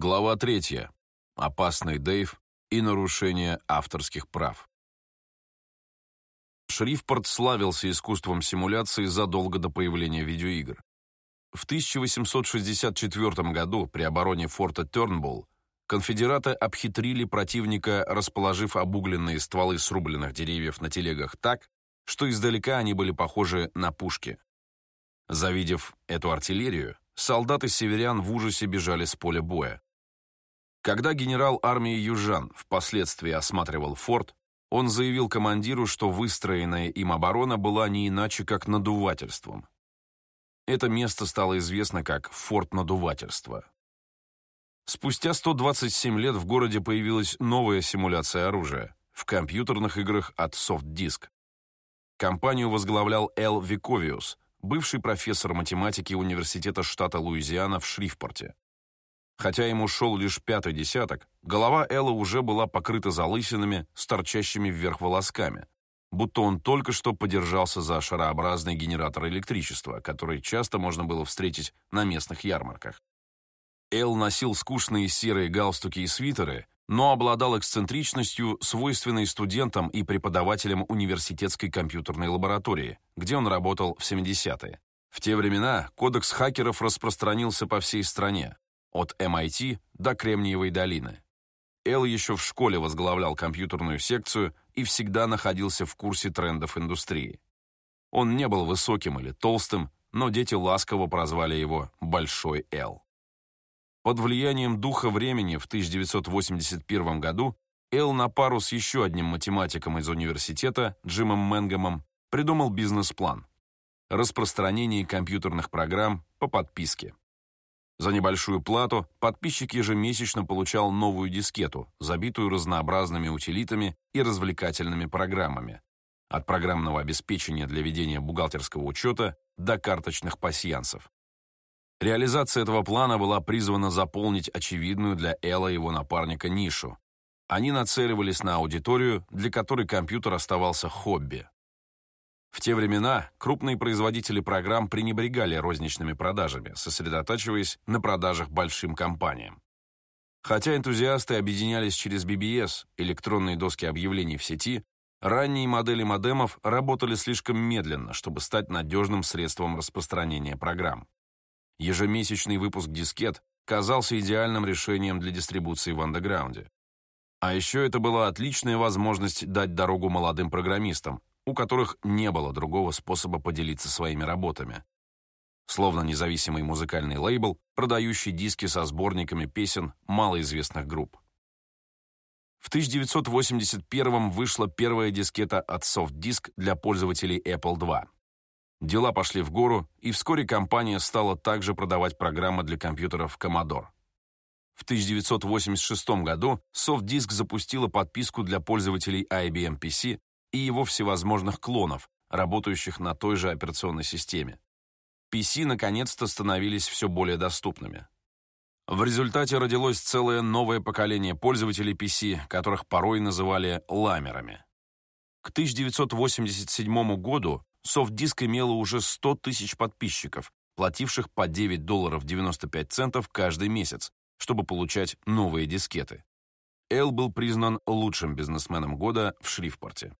Глава третья. Опасный Дэйв и нарушение авторских прав. Шрифпорт славился искусством симуляции задолго до появления видеоигр. В 1864 году при обороне форта Тернбулл конфедераты обхитрили противника, расположив обугленные стволы срубленных деревьев на телегах так, что издалека они были похожи на пушки. Завидев эту артиллерию, солдаты северян в ужасе бежали с поля боя. Когда генерал армии южан впоследствии осматривал форт, он заявил командиру, что выстроенная им оборона была не иначе, как надувательством. Это место стало известно как форт надувательства. Спустя 127 лет в городе появилась новая симуляция оружия в компьютерных играх от SoftDisk. Компанию возглавлял Эл Виковиус, бывший профессор математики Университета штата Луизиана в Шрифпорте. Хотя ему шел лишь пятый десяток, голова Элла уже была покрыта залысинами с торчащими вверх волосками, будто он только что подержался за шарообразный генератор электричества, который часто можно было встретить на местных ярмарках. Эл носил скучные серые галстуки и свитеры, но обладал эксцентричностью, свойственной студентам и преподавателям университетской компьютерной лаборатории, где он работал в 70-е. В те времена кодекс хакеров распространился по всей стране, от MIT до Кремниевой долины. Эл еще в школе возглавлял компьютерную секцию и всегда находился в курсе трендов индустрии. Он не был высоким или толстым, но дети ласково прозвали его «Большой Эл». Под влиянием духа времени в 1981 году Эл на пару с еще одним математиком из университета, Джимом Мэнгомом, придумал бизнес-план – распространение компьютерных программ по подписке. За небольшую плату подписчик ежемесячно получал новую дискету, забитую разнообразными утилитами и развлекательными программами. От программного обеспечения для ведения бухгалтерского учета до карточных пасьянсов. Реализация этого плана была призвана заполнить очевидную для Элла и его напарника нишу. Они нацеливались на аудиторию, для которой компьютер оставался хобби. В те времена крупные производители программ пренебрегали розничными продажами, сосредотачиваясь на продажах большим компаниям. Хотя энтузиасты объединялись через BBS, электронные доски объявлений в сети, ранние модели модемов работали слишком медленно, чтобы стать надежным средством распространения программ. Ежемесячный выпуск дискет казался идеальным решением для дистрибуции в андеграунде. А еще это была отличная возможность дать дорогу молодым программистам, у которых не было другого способа поделиться своими работами. Словно независимый музыкальный лейбл, продающий диски со сборниками песен малоизвестных групп. В 1981 вышла первая дискета от SoftDisk для пользователей Apple II. Дела пошли в гору, и вскоре компания стала также продавать программы для компьютеров Commodore. В 1986 году SoftDisk запустила подписку для пользователей IBM PC и его всевозможных клонов, работающих на той же операционной системе. PC наконец-то становились все более доступными. В результате родилось целое новое поколение пользователей PC, которых порой называли ламерами. К 1987 году SoftDisk имела уже 100 тысяч подписчиков, плативших по 9 долларов 95 центов каждый месяц, чтобы получать новые дискеты. Эл был признан лучшим бизнесменом года в Шрифпорте.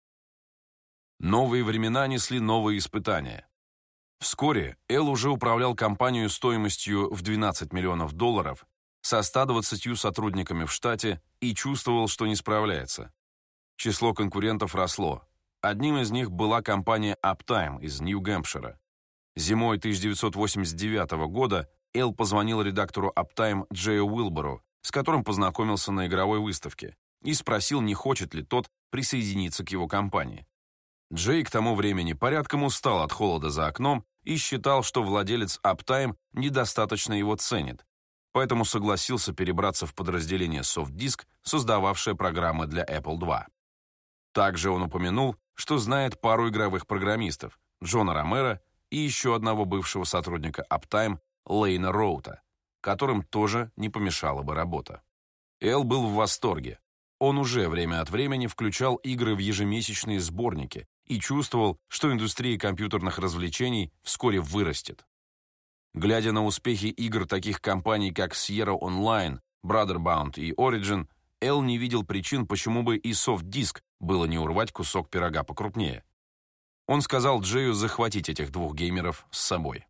Новые времена несли новые испытания. Вскоре Эл уже управлял компанию стоимостью в 12 миллионов долларов со 120 сотрудниками в штате и чувствовал, что не справляется. Число конкурентов росло. Одним из них была компания Uptime из Нью-Гэмпшира. Зимой 1989 года Эл позвонил редактору Uptime Джею Уилбору, с которым познакомился на игровой выставке, и спросил, не хочет ли тот присоединиться к его компании. Джей к тому времени порядком устал от холода за окном и считал, что владелец Uptime недостаточно его ценит, поэтому согласился перебраться в подразделение SoftDisk, создававшее программы для Apple II. Также он упомянул, что знает пару игровых программистов, Джона Ромера и еще одного бывшего сотрудника Uptime, Лейна Роута, которым тоже не помешала бы работа. Эл был в восторге. Он уже время от времени включал игры в ежемесячные сборники и чувствовал, что индустрия компьютерных развлечений вскоре вырастет. Глядя на успехи игр таких компаний, как Sierra Online, Brotherbound и Origin, Эл не видел причин, почему бы и софт-диск было не урвать кусок пирога покрупнее. Он сказал Джею захватить этих двух геймеров с собой.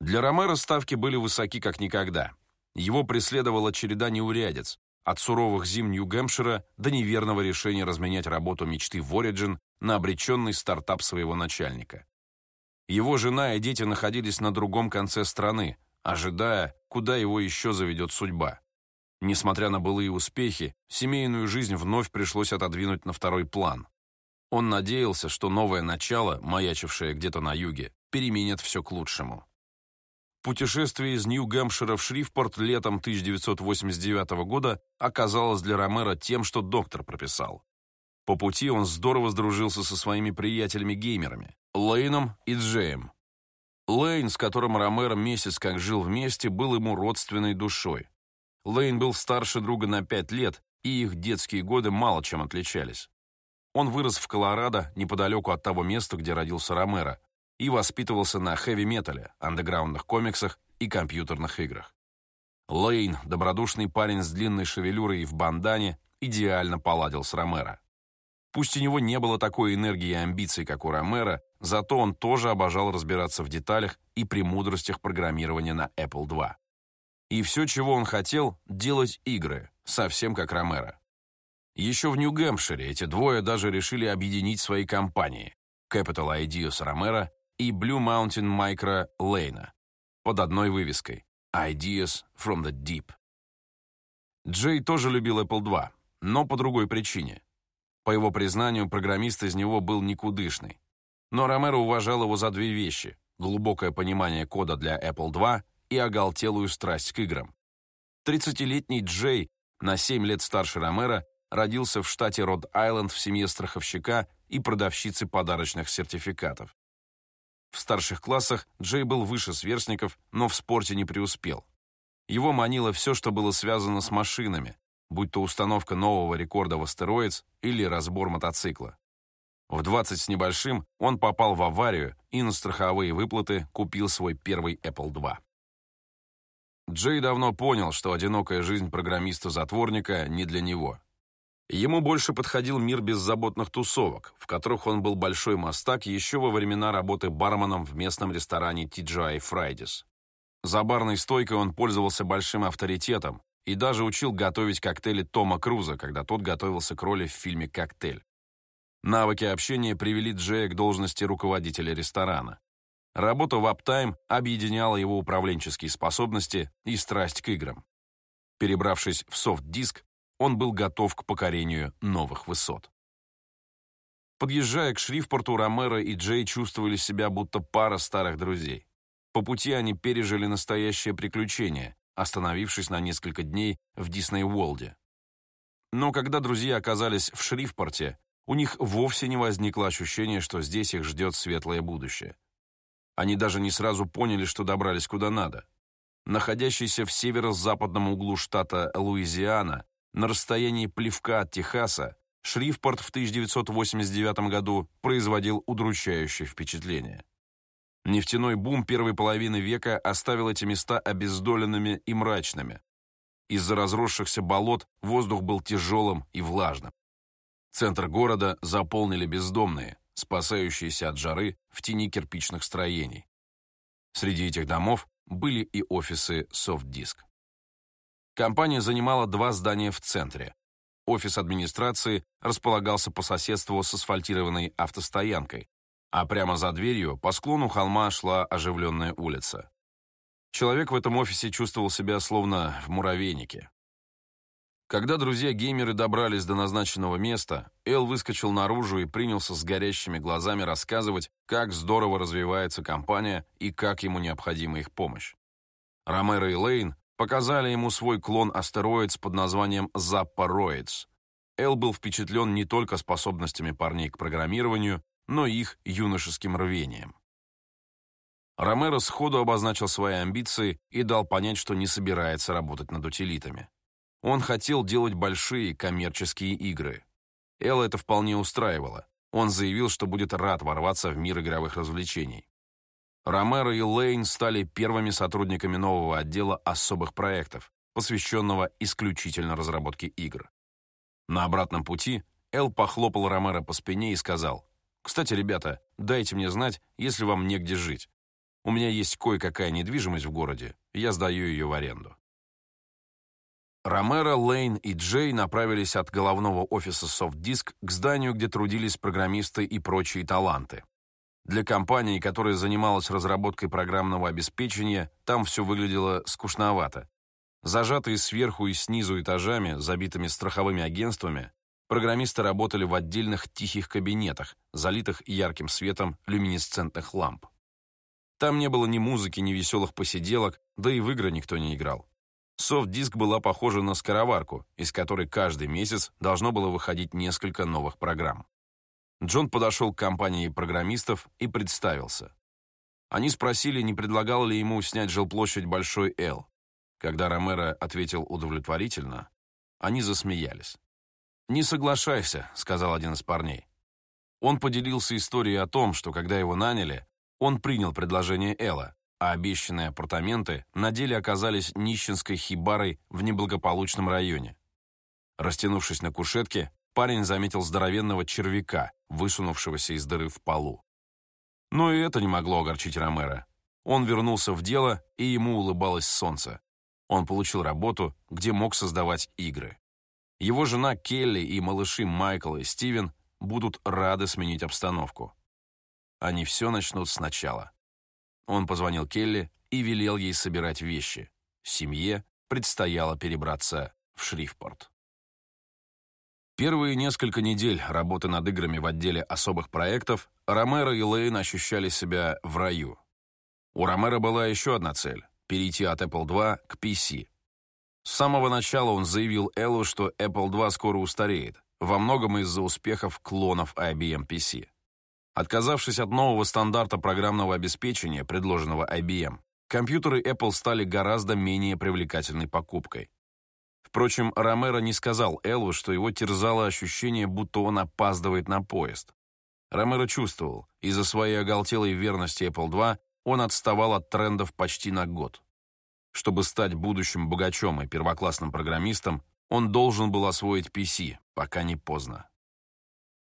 Для Ромеро ставки были высоки как никогда. Его преследовала череда неурядиц, от суровых зим Нью-Гэмпшира до неверного решения разменять работу мечты в Origin на обреченный стартап своего начальника. Его жена и дети находились на другом конце страны, ожидая, куда его еще заведет судьба. Несмотря на былые успехи, семейную жизнь вновь пришлось отодвинуть на второй план. Он надеялся, что новое начало, маячившее где-то на юге, переменит все к лучшему. Путешествие из Нью-Гэмпшира в Шрифпорт летом 1989 года оказалось для Ромера тем, что доктор прописал. По пути он здорово сдружился со своими приятелями-геймерами – Лейном и Джеем. Лейн, с которым Ромеро месяц как жил вместе, был ему родственной душой. Лейн был старше друга на пять лет, и их детские годы мало чем отличались. Он вырос в Колорадо, неподалеку от того места, где родился Ромеро, и воспитывался на хэви-метале, андеграундных комиксах и компьютерных играх. Лейн, добродушный парень с длинной шевелюрой и в бандане, идеально поладил с Ромеро. Пусть у него не было такой энергии и амбиций, как у Ромеро, зато он тоже обожал разбираться в деталях и премудростях программирования на Apple II. И все, чего он хотел, делать игры, совсем как Ромеро. Еще в Нью-Гэмпшире эти двое даже решили объединить свои компании Capital Ideas Ромеро и Blue Mountain Micro Lane под одной вывеской Ideas from the Deep. Джей тоже любил Apple II, но по другой причине. По его признанию, программист из него был никудышный. Но Ромеро уважал его за две вещи – глубокое понимание кода для Apple II и оголтелую страсть к играм. 30-летний Джей, на 7 лет старше Ромеро, родился в штате Род-Айленд в семье страховщика и продавщицы подарочных сертификатов. В старших классах Джей был выше сверстников, но в спорте не преуспел. Его манило все, что было связано с машинами, будь то установка нового рекорда в астероидс или разбор мотоцикла. В 20 с небольшим он попал в аварию и на страховые выплаты купил свой первый Apple II. Джей давно понял, что одинокая жизнь программиста-затворника не для него. Ему больше подходил мир беззаботных тусовок, в которых он был большой мастак еще во времена работы барменом в местном ресторане TGI Fridays. За барной стойкой он пользовался большим авторитетом и даже учил готовить коктейли Тома Круза, когда тот готовился к роли в фильме «Коктейль». Навыки общения привели Джея к должности руководителя ресторана. Работа в Uptime объединяла его управленческие способности и страсть к играм. Перебравшись в софт-диск, он был готов к покорению новых высот. Подъезжая к Шрифпорту, Ромеро и Джей чувствовали себя будто пара старых друзей. По пути они пережили настоящее приключение, остановившись на несколько дней в Дисней-Уолде. Но когда друзья оказались в Шрифпорте, у них вовсе не возникло ощущения, что здесь их ждет светлое будущее. Они даже не сразу поняли, что добрались куда надо. Находящийся в северо-западном углу штата Луизиана, на расстоянии плевка от Техаса, Шрифпорт в 1989 году производил удручающее впечатление. Нефтяной бум первой половины века оставил эти места обездоленными и мрачными. Из-за разросшихся болот воздух был тяжелым и влажным. Центр города заполнили бездомные, спасающиеся от жары в тени кирпичных строений. Среди этих домов были и офисы SoftDisk. Компания занимала два здания в центре. Офис администрации располагался по соседству с асфальтированной автостоянкой, а прямо за дверью по склону холма шла оживленная улица. Человек в этом офисе чувствовал себя словно в муравейнике. Когда друзья-геймеры добрались до назначенного места, Эл выскочил наружу и принялся с горящими глазами рассказывать, как здорово развивается компания и как ему необходима их помощь. Ромеро и Лейн показали ему свой клон астероидс под названием Заппороидс. Эл был впечатлен не только способностями парней к программированию, но и их юношеским рвением. Ромеро сходу обозначил свои амбиции и дал понять, что не собирается работать над утилитами. Он хотел делать большие коммерческие игры. Элла это вполне устраивало. Он заявил, что будет рад ворваться в мир игровых развлечений. Ромеро и Лейн стали первыми сотрудниками нового отдела особых проектов, посвященного исключительно разработке игр. На обратном пути Эл похлопал Ромеро по спине и сказал, «Кстати, ребята, дайте мне знать, если вам негде жить. У меня есть кое-какая недвижимость в городе, я сдаю ее в аренду». Ромеро, Лейн и Джей направились от головного офиса SoftDisk к зданию, где трудились программисты и прочие таланты. Для компании, которая занималась разработкой программного обеспечения, там все выглядело скучновато. Зажатые сверху и снизу этажами, забитыми страховыми агентствами, программисты работали в отдельных тихих кабинетах, залитых ярким светом люминесцентных ламп. Там не было ни музыки, ни веселых посиделок, да и в игры никто не играл. Софт-диск была похожа на скороварку, из которой каждый месяц должно было выходить несколько новых программ. Джон подошел к компании программистов и представился. Они спросили, не предлагал ли ему снять жилплощадь Большой Л. Когда Ромеро ответил удовлетворительно, они засмеялись. «Не соглашайся», — сказал один из парней. Он поделился историей о том, что когда его наняли, он принял предложение Элла, а обещанные апартаменты на деле оказались нищенской хибарой в неблагополучном районе. Растянувшись на кушетке, парень заметил здоровенного червяка, высунувшегося из дыры в полу. Но и это не могло огорчить Ромера. Он вернулся в дело, и ему улыбалось солнце. Он получил работу, где мог создавать игры. Его жена Келли и малыши Майкл и Стивен будут рады сменить обстановку. Они все начнут сначала. Он позвонил Келли и велел ей собирать вещи. Семье предстояло перебраться в Шрифпорт. Первые несколько недель работы над играми в отделе особых проектов Ромеро и Лейн ощущали себя в раю. У Ромеро была еще одна цель — перейти от Apple II к PC. С самого начала он заявил Эллу, что Apple II скоро устареет, во многом из-за успехов клонов IBM PC. Отказавшись от нового стандарта программного обеспечения, предложенного IBM, компьютеры Apple стали гораздо менее привлекательной покупкой. Впрочем, Ромеро не сказал Эллу, что его терзало ощущение, будто он опаздывает на поезд. Ромеро чувствовал, из-за своей оголтелой верности Apple II он отставал от трендов почти на год. Чтобы стать будущим богачом и первоклассным программистом, он должен был освоить PC, пока не поздно.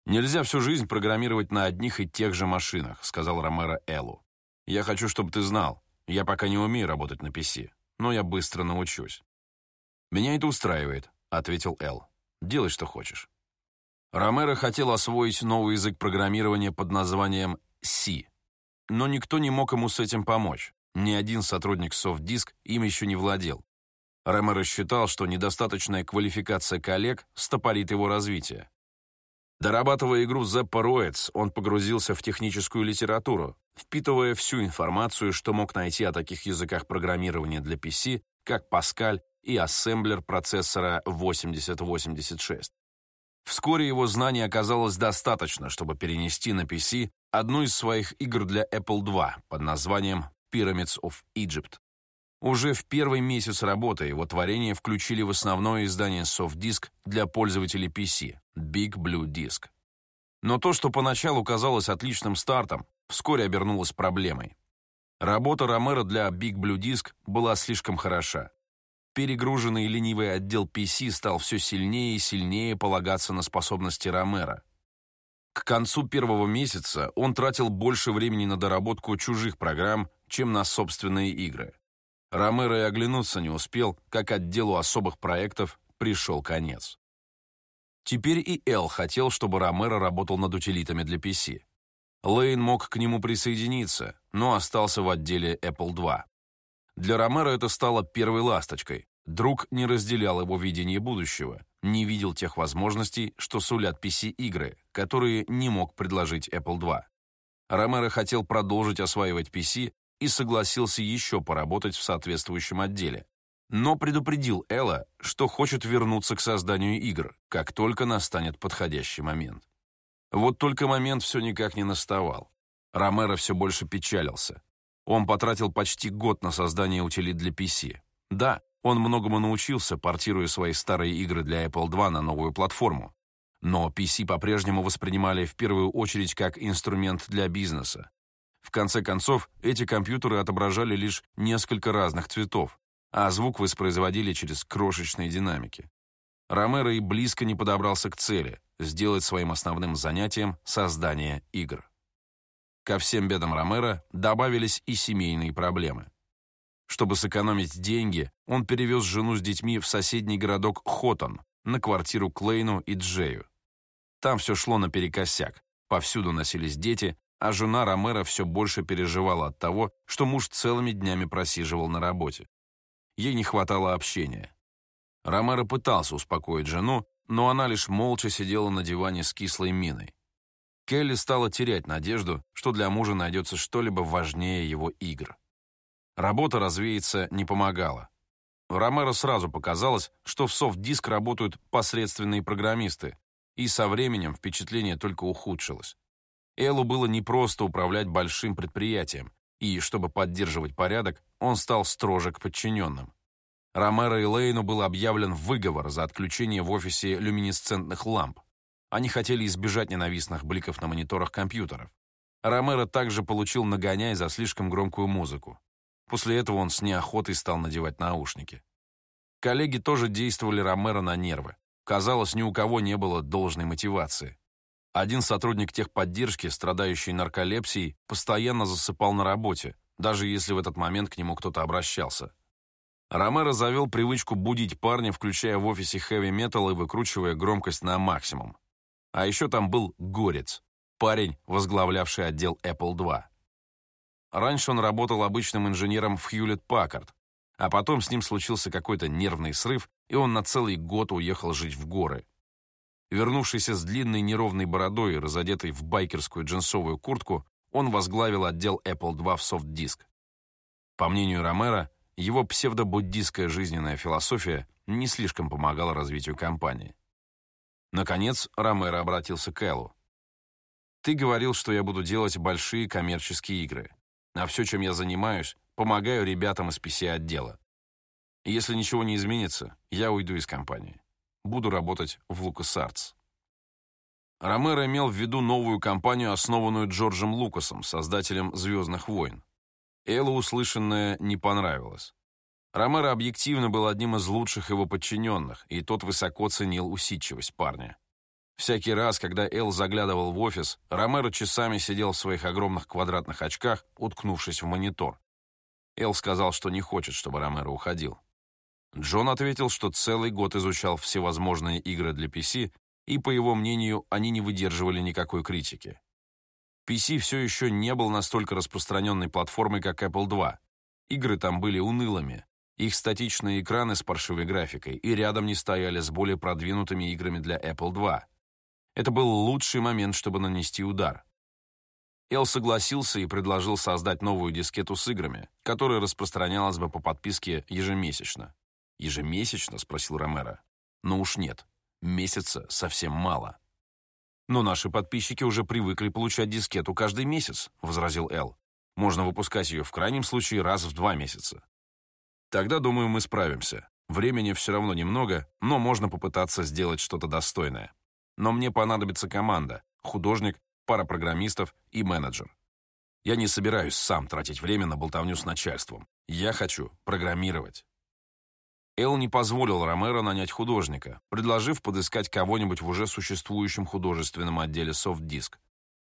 «Нельзя всю жизнь программировать на одних и тех же машинах», сказал Ромеро Эллу. «Я хочу, чтобы ты знал, я пока не умею работать на PC, но я быстро научусь». «Меня это устраивает», — ответил Эл. «Делай, что хочешь». Ромеро хотел освоить новый язык программирования под названием C, но никто не мог ему с этим помочь. Ни один сотрудник SoftDisk им еще не владел. Ромеро считал, что недостаточная квалификация коллег стопорит его развитие. Дорабатывая игру Zepparoids, он погрузился в техническую литературу, впитывая всю информацию, что мог найти о таких языках программирования для PC, как Pascal и ассемблер процессора 8086. Вскоре его знаний оказалось достаточно, чтобы перенести на PC одну из своих игр для Apple II под названием Pyramids of Egypt. Уже в первый месяц работы его творение включили в основное издание SoftDisk для пользователей PC – Big Blue Disk. Но то, что поначалу казалось отличным стартом, вскоре обернулось проблемой. Работа Ромеро для Big Blue Disk была слишком хороша. Перегруженный ленивый отдел PC стал все сильнее и сильнее полагаться на способности Ромеро. К концу первого месяца он тратил больше времени на доработку чужих программ, чем на собственные игры. Ромеро и оглянуться не успел, как отделу особых проектов пришел конец. Теперь и Эл хотел, чтобы Ромеро работал над утилитами для PC. Лейн мог к нему присоединиться, но остался в отделе Apple II. Для Ромеро это стало первой ласточкой. Друг не разделял его видение будущего, не видел тех возможностей, что сулят PC-игры, которые не мог предложить Apple II. Ромеро хотел продолжить осваивать PC и согласился еще поработать в соответствующем отделе. Но предупредил Элла, что хочет вернуться к созданию игр, как только настанет подходящий момент. Вот только момент все никак не наставал. Ромеро все больше печалился. Он потратил почти год на создание утилит для PC. Да, он многому научился, портируя свои старые игры для Apple II на новую платформу. Но PC по-прежнему воспринимали в первую очередь как инструмент для бизнеса. В конце концов, эти компьютеры отображали лишь несколько разных цветов, а звук воспроизводили через крошечные динамики. Ромеро и близко не подобрался к цели — сделать своим основным занятием создание игр. Ко всем бедам Ромеро добавились и семейные проблемы. Чтобы сэкономить деньги, он перевез жену с детьми в соседний городок Хотон на квартиру Клейну и Джею. Там все шло наперекосяк, повсюду носились дети, а жена Ромеро все больше переживала от того, что муж целыми днями просиживал на работе. Ей не хватало общения. Ромеро пытался успокоить жену, но она лишь молча сидела на диване с кислой миной. Келли стала терять надежду, что для мужа найдется что-либо важнее его игр. Работа развеяться не помогала. Ромеро сразу показалось, что в софт-диск работают посредственные программисты, и со временем впечатление только ухудшилось. Эллу было непросто управлять большим предприятием, и, чтобы поддерживать порядок, он стал строже к подчиненным. Ромеро и Лейну был объявлен выговор за отключение в офисе люминесцентных ламп. Они хотели избежать ненавистных бликов на мониторах компьютеров. Ромеро также получил нагоняй за слишком громкую музыку. После этого он с неохотой стал надевать наушники. Коллеги тоже действовали Ромеро на нервы. Казалось, ни у кого не было должной мотивации. Один сотрудник техподдержки, страдающий нарколепсией, постоянно засыпал на работе, даже если в этот момент к нему кто-то обращался. Ромеро завел привычку будить парня, включая в офисе хэви-метал и выкручивая громкость на максимум. А еще там был Горец, парень, возглавлявший отдел Apple II. Раньше он работал обычным инженером в Хьюлетт-Паккард, а потом с ним случился какой-то нервный срыв, и он на целый год уехал жить в горы. Вернувшийся с длинной неровной бородой разодетый в байкерскую джинсовую куртку, он возглавил отдел Apple II в софт-диск. По мнению Ромеро, его псевдобуддистская жизненная философия не слишком помогала развитию компании. Наконец, Ромеро обратился к Эллу. «Ты говорил, что я буду делать большие коммерческие игры, а все, чем я занимаюсь, помогаю ребятам из PC-отдела. Если ничего не изменится, я уйду из компании. Буду работать в LucasArts». Ромеро имел в виду новую компанию, основанную Джорджем Лукасом, создателем «Звездных войн». Эллу услышанное не понравилось. Ромеро объективно был одним из лучших его подчиненных, и тот высоко ценил усидчивость парня. Всякий раз, когда Эл заглядывал в офис, Ромеро часами сидел в своих огромных квадратных очках, уткнувшись в монитор. Эл сказал, что не хочет, чтобы Ромеро уходил. Джон ответил, что целый год изучал всевозможные игры для PC, и, по его мнению, они не выдерживали никакой критики. PC все еще не был настолько распространенной платформой, как Apple II. Игры там были унылыми. Их статичные экраны с паршивой графикой и рядом не стояли с более продвинутыми играми для Apple II. Это был лучший момент, чтобы нанести удар. Эл согласился и предложил создать новую дискету с играми, которая распространялась бы по подписке ежемесячно. «Ежемесячно?» — спросил Ромеро. «Ну уж нет. Месяца совсем мало». «Но наши подписчики уже привыкли получать дискету каждый месяц», — возразил Эл. «Можно выпускать ее в крайнем случае раз в два месяца». «Тогда, думаю, мы справимся. Времени все равно немного, но можно попытаться сделать что-то достойное. Но мне понадобится команда, художник, пара программистов и менеджер. Я не собираюсь сам тратить время на болтовню с начальством. Я хочу программировать». Эл не позволил Ромеро нанять художника, предложив подыскать кого-нибудь в уже существующем художественном отделе софт-диск.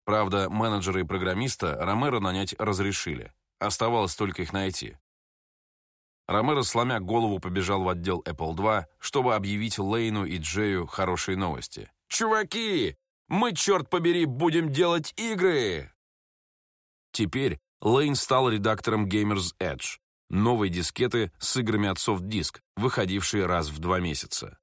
Правда, менеджера и программиста Ромеро нанять разрешили. Оставалось только их найти. Ромеро, сломя голову, побежал в отдел Apple II, чтобы объявить Лейну и Джею хорошие новости. «Чуваки! Мы, черт побери, будем делать игры!» Теперь Лейн стал редактором Gamers Edge, новой дискеты с играми от софт-диск, выходившие раз в два месяца.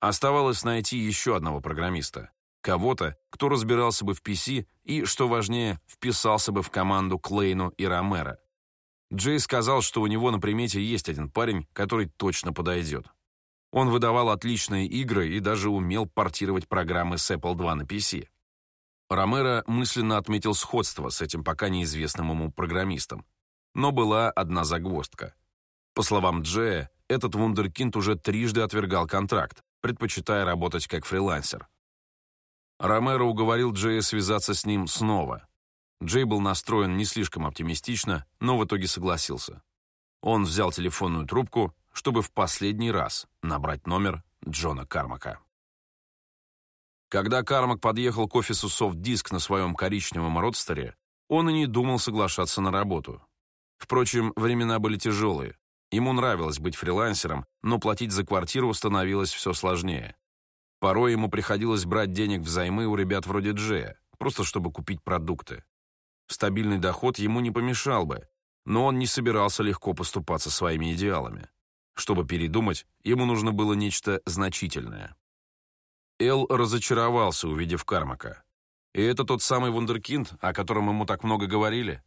Оставалось найти еще одного программиста, кого-то, кто разбирался бы в PC и, что важнее, вписался бы в команду Клейну и Ромеро. Джей сказал, что у него на примете есть один парень, который точно подойдет. Он выдавал отличные игры и даже умел портировать программы с Apple II на PC. Ромеро мысленно отметил сходство с этим пока неизвестным ему программистом. Но была одна загвоздка. По словам Джея, этот вундеркинд уже трижды отвергал контракт, предпочитая работать как фрилансер. Ромеро уговорил Джея связаться с ним снова. Джей был настроен не слишком оптимистично, но в итоге согласился. Он взял телефонную трубку, чтобы в последний раз набрать номер Джона Кармака. Когда Кармак подъехал к офису Софтдиск на своем коричневом родстере, он и не думал соглашаться на работу. Впрочем, времена были тяжелые. Ему нравилось быть фрилансером, но платить за квартиру становилось все сложнее. Порой ему приходилось брать денег взаймы у ребят вроде Джея, просто чтобы купить продукты. Стабильный доход ему не помешал бы, но он не собирался легко поступаться своими идеалами. Чтобы передумать, ему нужно было нечто значительное. Эл разочаровался, увидев Кармака. И это тот самый вундеркинд, о котором ему так много говорили?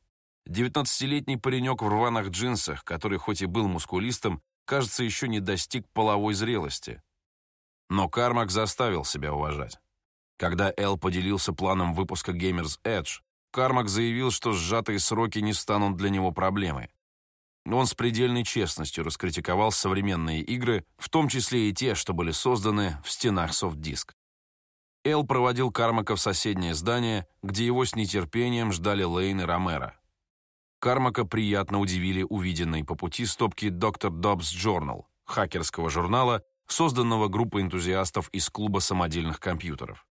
Девятнадцатилетний паренек в рваных джинсах, который хоть и был мускулистом, кажется, еще не достиг половой зрелости. Но Кармак заставил себя уважать. Когда Эл поделился планом выпуска Gamers Edge, Кармак заявил, что сжатые сроки не станут для него проблемой. Он с предельной честностью раскритиковал современные игры, в том числе и те, что были созданы в стенах софтдиск. Эл проводил Кармака в соседнее здание, где его с нетерпением ждали Лейн и Ромеро. Кармака приятно удивили увиденные по пути стопки Dr. Dobbs Journal, хакерского журнала, созданного группой энтузиастов из клуба самодельных компьютеров.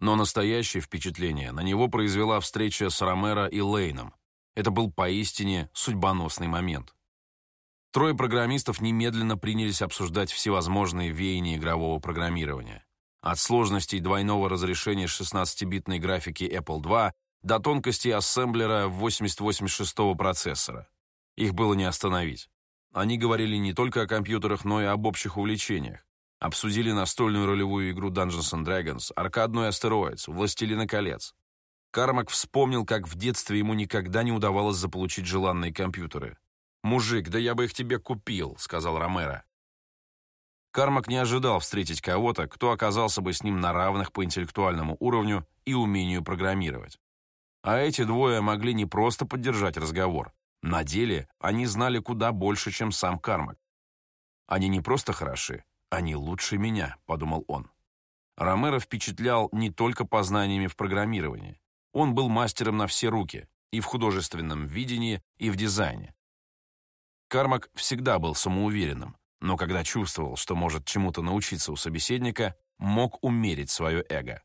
Но настоящее впечатление на него произвела встреча с Ромеро и Лейном. Это был поистине судьбоносный момент. Трое программистов немедленно принялись обсуждать всевозможные веяния игрового программирования. От сложностей двойного разрешения 16-битной графики Apple II до тонкостей ассемблера 8086 процессора. Их было не остановить. Они говорили не только о компьютерах, но и об общих увлечениях. Обсудили настольную ролевую игру Dungeons and Dragons, аркадную Asteroids, Властелина колец. Кармак вспомнил, как в детстве ему никогда не удавалось заполучить желанные компьютеры. «Мужик, да я бы их тебе купил», — сказал Ромеро. Кармак не ожидал встретить кого-то, кто оказался бы с ним на равных по интеллектуальному уровню и умению программировать. А эти двое могли не просто поддержать разговор. На деле они знали куда больше, чем сам Кармак. Они не просто хороши, «Они лучше меня», — подумал он. Ромеро впечатлял не только познаниями в программировании. Он был мастером на все руки, и в художественном видении, и в дизайне. Кармак всегда был самоуверенным, но когда чувствовал, что может чему-то научиться у собеседника, мог умерить свое эго.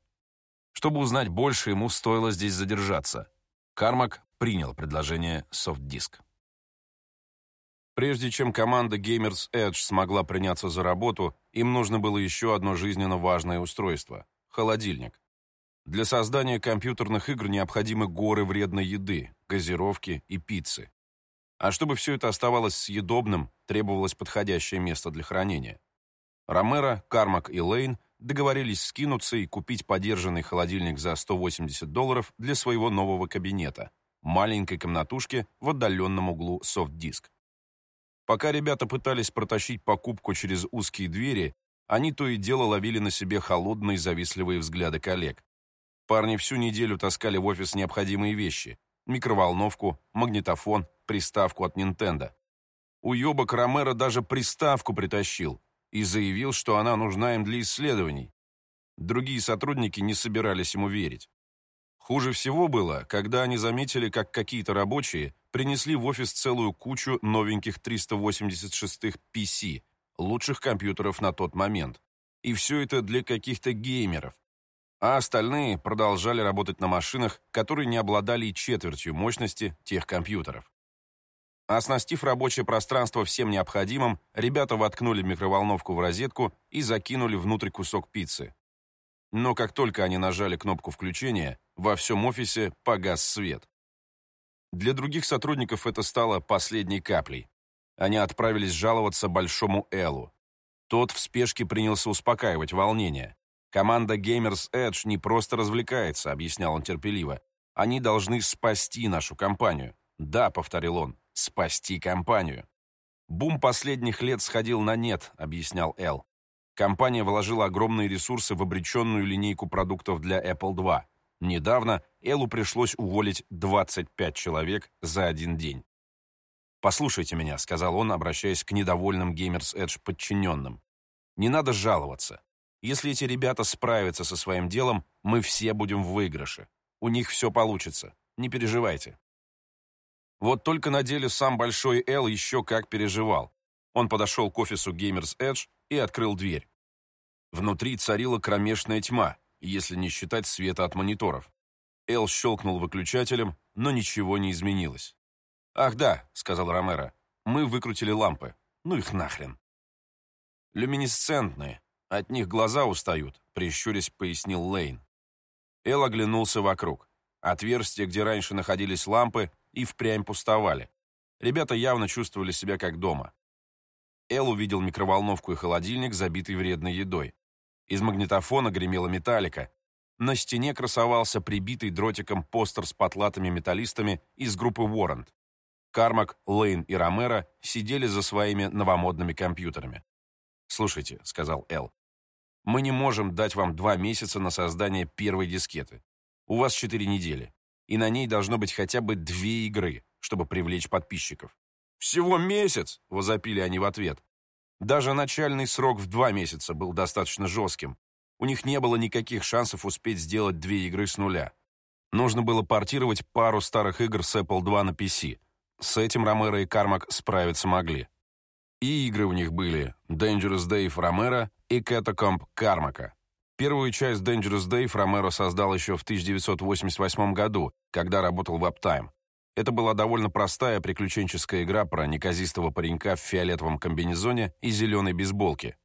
Чтобы узнать больше, ему стоило здесь задержаться. Кармак принял предложение софтдиск. Прежде чем команда Gamers Edge смогла приняться за работу, им нужно было еще одно жизненно важное устройство – холодильник. Для создания компьютерных игр необходимы горы вредной еды, газировки и пиццы. А чтобы все это оставалось съедобным, требовалось подходящее место для хранения. Ромеро, Кармак и Лейн договорились скинуться и купить подержанный холодильник за 180 долларов для своего нового кабинета, маленькой комнатушки в отдаленном углу софт-диск. Пока ребята пытались протащить покупку через узкие двери, они то и дело ловили на себе холодные завистливые взгляды коллег. Парни всю неделю таскали в офис необходимые вещи – микроволновку, магнитофон, приставку от Nintendo. Уебок Ромеро даже приставку притащил и заявил, что она нужна им для исследований. Другие сотрудники не собирались ему верить. Хуже всего было, когда они заметили, как какие-то рабочие принесли в офис целую кучу новеньких 386-х PC, лучших компьютеров на тот момент. И все это для каких-то геймеров. А остальные продолжали работать на машинах, которые не обладали и четвертью мощности тех компьютеров. Оснастив рабочее пространство всем необходимым, ребята воткнули микроволновку в розетку и закинули внутрь кусок пиццы. Но как только они нажали кнопку включения, во всем офисе погас свет. Для других сотрудников это стало последней каплей. Они отправились жаловаться Большому Эллу. Тот в спешке принялся успокаивать волнение. «Команда Gamers Edge не просто развлекается», — объяснял он терпеливо. «Они должны спасти нашу компанию». «Да», — повторил он, — «спасти компанию». «Бум последних лет сходил на нет», — объяснял Эл. Компания вложила огромные ресурсы в обреченную линейку продуктов для Apple II. Недавно Эллу пришлось уволить 25 человек за один день. «Послушайте меня», — сказал он, обращаясь к недовольным Gamers Edge подчиненным. «Не надо жаловаться. Если эти ребята справятся со своим делом, мы все будем в выигрыше. У них все получится. Не переживайте». Вот только на деле сам Большой Эл еще как переживал. Он подошел к офису Gamers Edge и открыл дверь. Внутри царила кромешная тьма, если не считать света от мониторов. Эл щелкнул выключателем, но ничего не изменилось. «Ах да», — сказал Ромеро, — «мы выкрутили лампы. Ну их нахрен». «Люминесцентные. От них глаза устают», — прищурясь пояснил Лейн. Эл оглянулся вокруг. Отверстия, где раньше находились лампы, и впрямь пустовали. Ребята явно чувствовали себя как дома. Эл увидел микроволновку и холодильник, забитый вредной едой. Из магнитофона гремела металлика. На стене красовался прибитый дротиком постер с потлатыми металлистами из группы Warrant. Кармак, Лейн и Ромеро сидели за своими новомодными компьютерами. «Слушайте», — сказал Эл, — «мы не можем дать вам два месяца на создание первой дискеты. У вас четыре недели, и на ней должно быть хотя бы две игры, чтобы привлечь подписчиков. «Всего месяц!» — возопили они в ответ. Даже начальный срок в два месяца был достаточно жестким. У них не было никаких шансов успеть сделать две игры с нуля. Нужно было портировать пару старых игр с Apple II на PC. С этим Ромеро и Кармак справиться могли. И игры у них были Dangerous Dave Ромеро и Catacomb Кармака. Первую часть Dangerous Dave Ромеро создал еще в 1988 году, когда работал в Uptime. Это была довольно простая приключенческая игра про неказистого паренька в фиолетовом комбинезоне и зеленой бейсболке.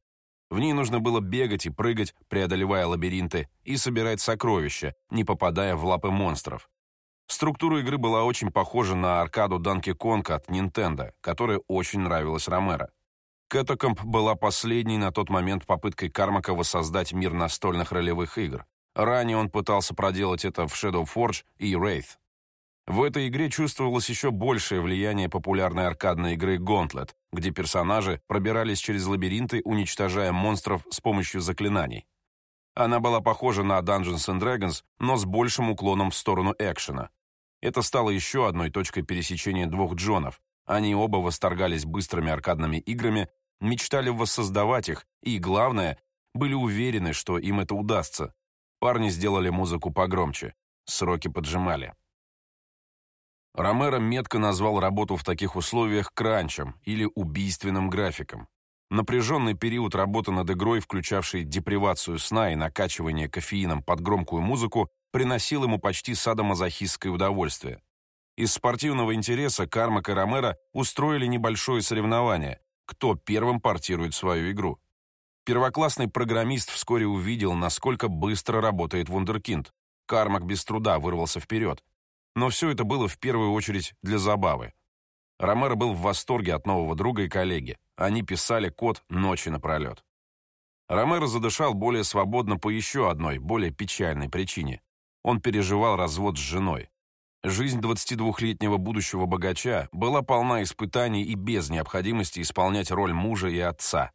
В ней нужно было бегать и прыгать, преодолевая лабиринты, и собирать сокровища, не попадая в лапы монстров. Структура игры была очень похожа на аркаду Donkey Kong от Nintendo, которая очень нравилась Ромеро. Кэтакомп была последней на тот момент попыткой Кармака воссоздать мир настольных ролевых игр. Ранее он пытался проделать это в Shadow Forge и Wraith. В этой игре чувствовалось еще большее влияние популярной аркадной игры Gauntlet, где персонажи пробирались через лабиринты, уничтожая монстров с помощью заклинаний. Она была похожа на Dungeons and Dragons, но с большим уклоном в сторону экшена. Это стало еще одной точкой пересечения двух Джонов. Они оба восторгались быстрыми аркадными играми, мечтали воссоздавать их и, главное, были уверены, что им это удастся. Парни сделали музыку погромче. Сроки поджимали. Ромеро метко назвал работу в таких условиях кранчем или убийственным графиком. Напряженный период работы над игрой, включавший депривацию сна и накачивание кофеином под громкую музыку, приносил ему почти садомазохистское удовольствие. Из спортивного интереса Кармак и Ромеро устроили небольшое соревнование, кто первым портирует свою игру. Первоклассный программист вскоре увидел, насколько быстро работает вундеркинд. Кармак без труда вырвался вперед, но все это было в первую очередь для забавы. Ромеро был в восторге от нового друга и коллеги. Они писали код ночи напролет. Ромеро задышал более свободно по еще одной, более печальной причине. Он переживал развод с женой. Жизнь 22-летнего будущего богача была полна испытаний и без необходимости исполнять роль мужа и отца.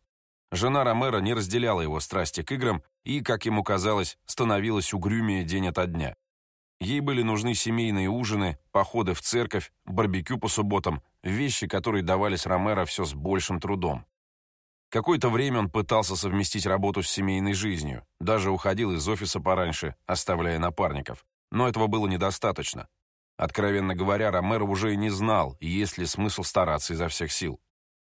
Жена Ромеро не разделяла его страсти к играм и, как ему казалось, становилась угрюмее день ото дня. Ей были нужны семейные ужины, походы в церковь, барбекю по субботам, вещи, которые давались Ромеро все с большим трудом. Какое-то время он пытался совместить работу с семейной жизнью, даже уходил из офиса пораньше, оставляя напарников. Но этого было недостаточно. Откровенно говоря, Ромеро уже и не знал, есть ли смысл стараться изо всех сил.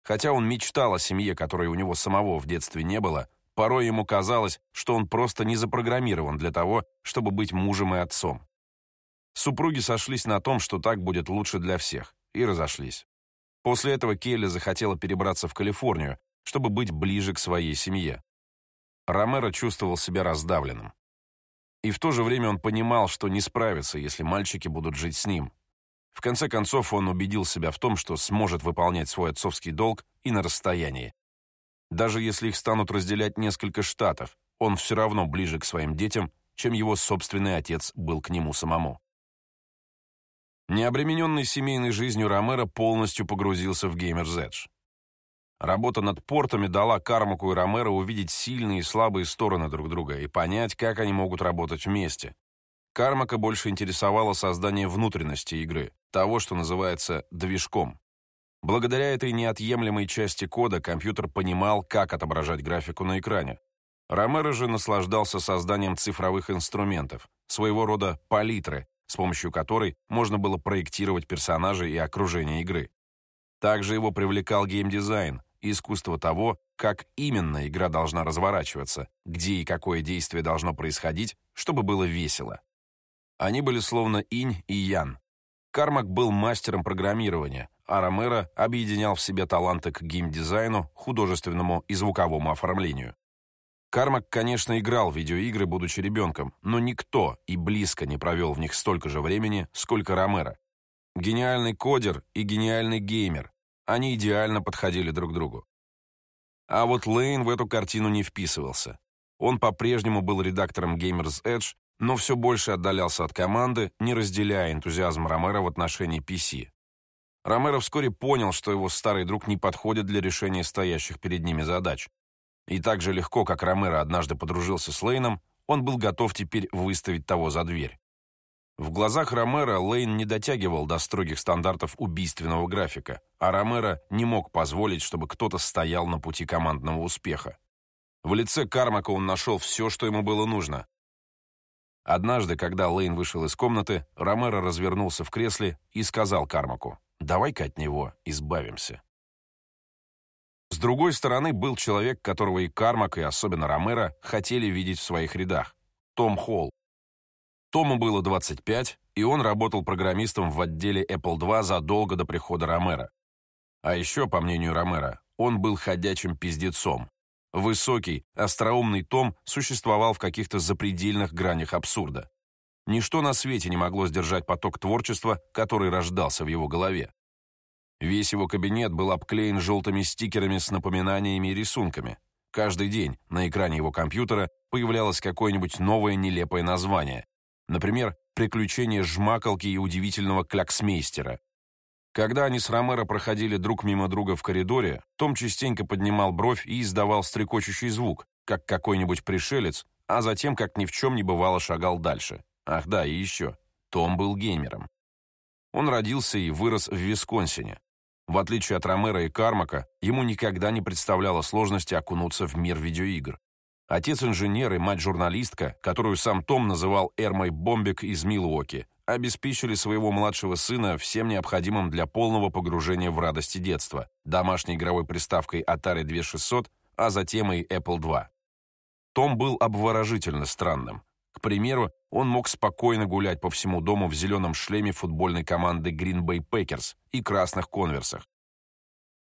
Хотя он мечтал о семье, которой у него самого в детстве не было, порой ему казалось, что он просто не запрограммирован для того, чтобы быть мужем и отцом. Супруги сошлись на том, что так будет лучше для всех, и разошлись. После этого Келли захотела перебраться в Калифорнию, чтобы быть ближе к своей семье. Ромеро чувствовал себя раздавленным. И в то же время он понимал, что не справится, если мальчики будут жить с ним. В конце концов, он убедил себя в том, что сможет выполнять свой отцовский долг и на расстоянии. Даже если их станут разделять несколько штатов, он все равно ближе к своим детям, чем его собственный отец был к нему самому. Необремененный семейной жизнью Ромеро полностью погрузился в Gamer's Edge. Работа над портами дала Кармаку и Ромеро увидеть сильные и слабые стороны друг друга и понять, как они могут работать вместе. Кармака больше интересовало создание внутренности игры, того, что называется движком. Благодаря этой неотъемлемой части кода компьютер понимал, как отображать графику на экране. Ромеро же наслаждался созданием цифровых инструментов, своего рода палитры, с помощью которой можно было проектировать персонажей и окружение игры. Также его привлекал геймдизайн, искусство того, как именно игра должна разворачиваться, где и какое действие должно происходить, чтобы было весело. Они были словно инь и ян. Кармак был мастером программирования, а Ромеро объединял в себе таланты к геймдизайну, художественному и звуковому оформлению. Кармак, конечно, играл в видеоигры, будучи ребенком, но никто и близко не провел в них столько же времени, сколько Ромеро. Гениальный кодер и гениальный геймер. Они идеально подходили друг другу. А вот Лейн в эту картину не вписывался. Он по-прежнему был редактором Gamers Edge, но все больше отдалялся от команды, не разделяя энтузиазм Ромеро в отношении PC. Ромеро вскоре понял, что его старый друг не подходит для решения стоящих перед ними задач. И так же легко, как Ромеро однажды подружился с Лейном, он был готов теперь выставить того за дверь. В глазах Ромеро Лейн не дотягивал до строгих стандартов убийственного графика, а Ромеро не мог позволить, чтобы кто-то стоял на пути командного успеха. В лице Кармака он нашел все, что ему было нужно. Однажды, когда Лейн вышел из комнаты, Ромеро развернулся в кресле и сказал Кармаку, «Давай-ка от него избавимся». Другой стороны был человек, которого и Кармак, и особенно Ромеро хотели видеть в своих рядах — Том Холл. Тому было 25, и он работал программистом в отделе Apple II задолго до прихода Ромеро. А еще, по мнению Ромеро, он был ходячим пиздецом. Высокий, остроумный Том существовал в каких-то запредельных гранях абсурда. Ничто на свете не могло сдержать поток творчества, который рождался в его голове. Весь его кабинет был обклеен желтыми стикерами с напоминаниями и рисунками. Каждый день на экране его компьютера появлялось какое-нибудь новое нелепое название. Например, «Приключения жмакалки и удивительного кляксмейстера». Когда они с Ромеро проходили друг мимо друга в коридоре, Том частенько поднимал бровь и издавал стрекочущий звук, как какой-нибудь пришелец, а затем, как ни в чем не бывало, шагал дальше. Ах да, и еще. Том был геймером. Он родился и вырос в Висконсине. В отличие от Ромера и Кармака, ему никогда не представляло сложности окунуться в мир видеоигр. Отец инженер и мать журналистка, которую сам Том называл Эрмой Бомбик из Милуоки, обеспечили своего младшего сына всем необходимым для полного погружения в радости детства, домашней игровой приставкой Atari 2600, а затем и Apple II. Том был обворожительно странным. К примеру, он мог спокойно гулять по всему дому в зеленом шлеме футбольной команды Green Bay Packers и красных конверсах.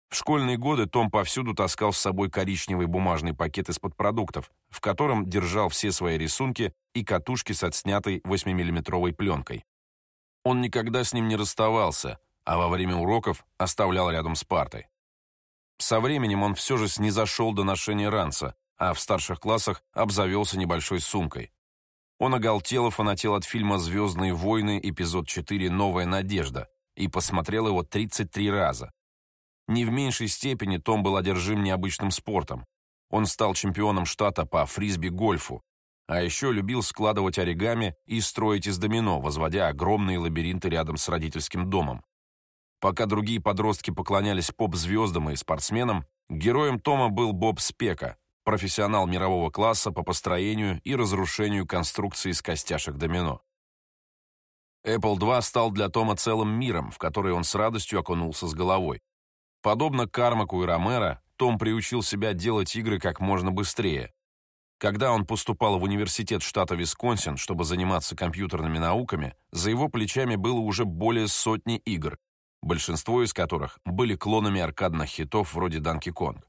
В школьные годы Том повсюду таскал с собой коричневый бумажный пакет из-под продуктов, в котором держал все свои рисунки и катушки с отснятой 8-миллиметровой пленкой. Он никогда с ним не расставался, а во время уроков оставлял рядом с партой. Со временем он все же снизошел до ношения ранца, а в старших классах обзавелся небольшой сумкой. Он оголтело фанател от фильма «Звездные войны», эпизод 4 «Новая надежда» и посмотрел его 33 раза. Не в меньшей степени Том был одержим необычным спортом. Он стал чемпионом штата по фрисби-гольфу, а еще любил складывать оригами и строить из домино, возводя огромные лабиринты рядом с родительским домом. Пока другие подростки поклонялись поп-звездам и спортсменам, героем Тома был Боб Спека, профессионал мирового класса по построению и разрушению конструкции из костяшек домино. Apple II стал для Тома целым миром, в который он с радостью окунулся с головой. Подобно Кармаку и Ромеро, том приучил себя делать игры как можно быстрее. Когда он поступал в университет штата Висконсин, чтобы заниматься компьютерными науками, за его плечами было уже более сотни игр, большинство из которых были клонами аркадных хитов вроде Donkey Kong.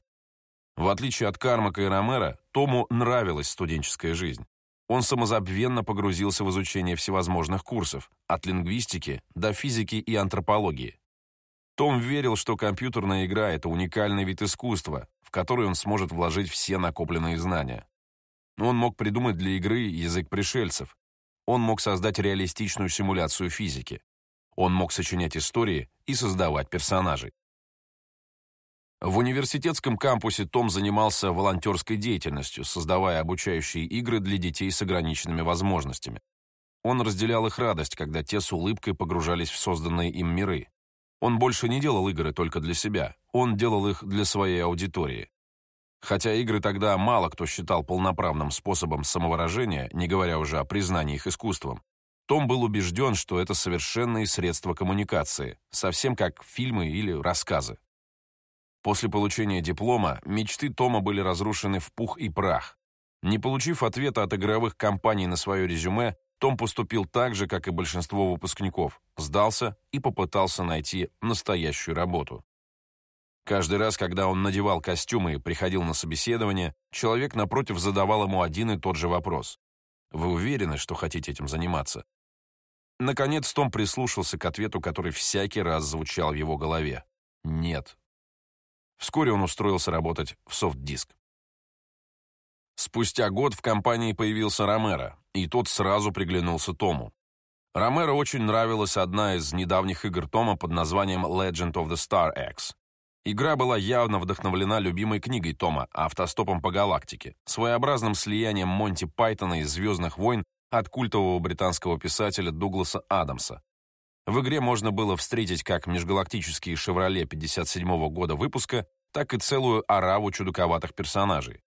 В отличие от Кармака и Ромера, Тому нравилась студенческая жизнь. Он самозабвенно погрузился в изучение всевозможных курсов, от лингвистики до физики и антропологии. Том верил, что компьютерная игра — это уникальный вид искусства, в который он сможет вложить все накопленные знания. Он мог придумать для игры язык пришельцев. Он мог создать реалистичную симуляцию физики. Он мог сочинять истории и создавать персонажей. В университетском кампусе Том занимался волонтерской деятельностью, создавая обучающие игры для детей с ограниченными возможностями. Он разделял их радость, когда те с улыбкой погружались в созданные им миры. Он больше не делал игры только для себя, он делал их для своей аудитории. Хотя игры тогда мало кто считал полноправным способом самовыражения, не говоря уже о признании их искусством, Том был убежден, что это совершенные средства коммуникации, совсем как фильмы или рассказы. После получения диплома мечты Тома были разрушены в пух и прах. Не получив ответа от игровых компаний на свое резюме, том поступил так же, как и большинство выпускников, сдался и попытался найти настоящую работу. Каждый раз, когда он надевал костюмы и приходил на собеседование, человек напротив задавал ему один и тот же вопрос. «Вы уверены, что хотите этим заниматься?» Наконец Том прислушался к ответу, который всякий раз звучал в его голове. «Нет». Вскоре он устроился работать в софт-диск. Спустя год в компании появился Ромеро, и тот сразу приглянулся Тому. Ромеро очень нравилась одна из недавних игр Тома под названием Legend of the Star X. Игра была явно вдохновлена любимой книгой Тома «Автостопом по галактике», своеобразным слиянием Монти Пайтона и «Звездных войн» от культового британского писателя Дугласа Адамса. В игре можно было встретить как межгалактические «Шевроле» 57 года выпуска, так и целую ораву чудаковатых персонажей.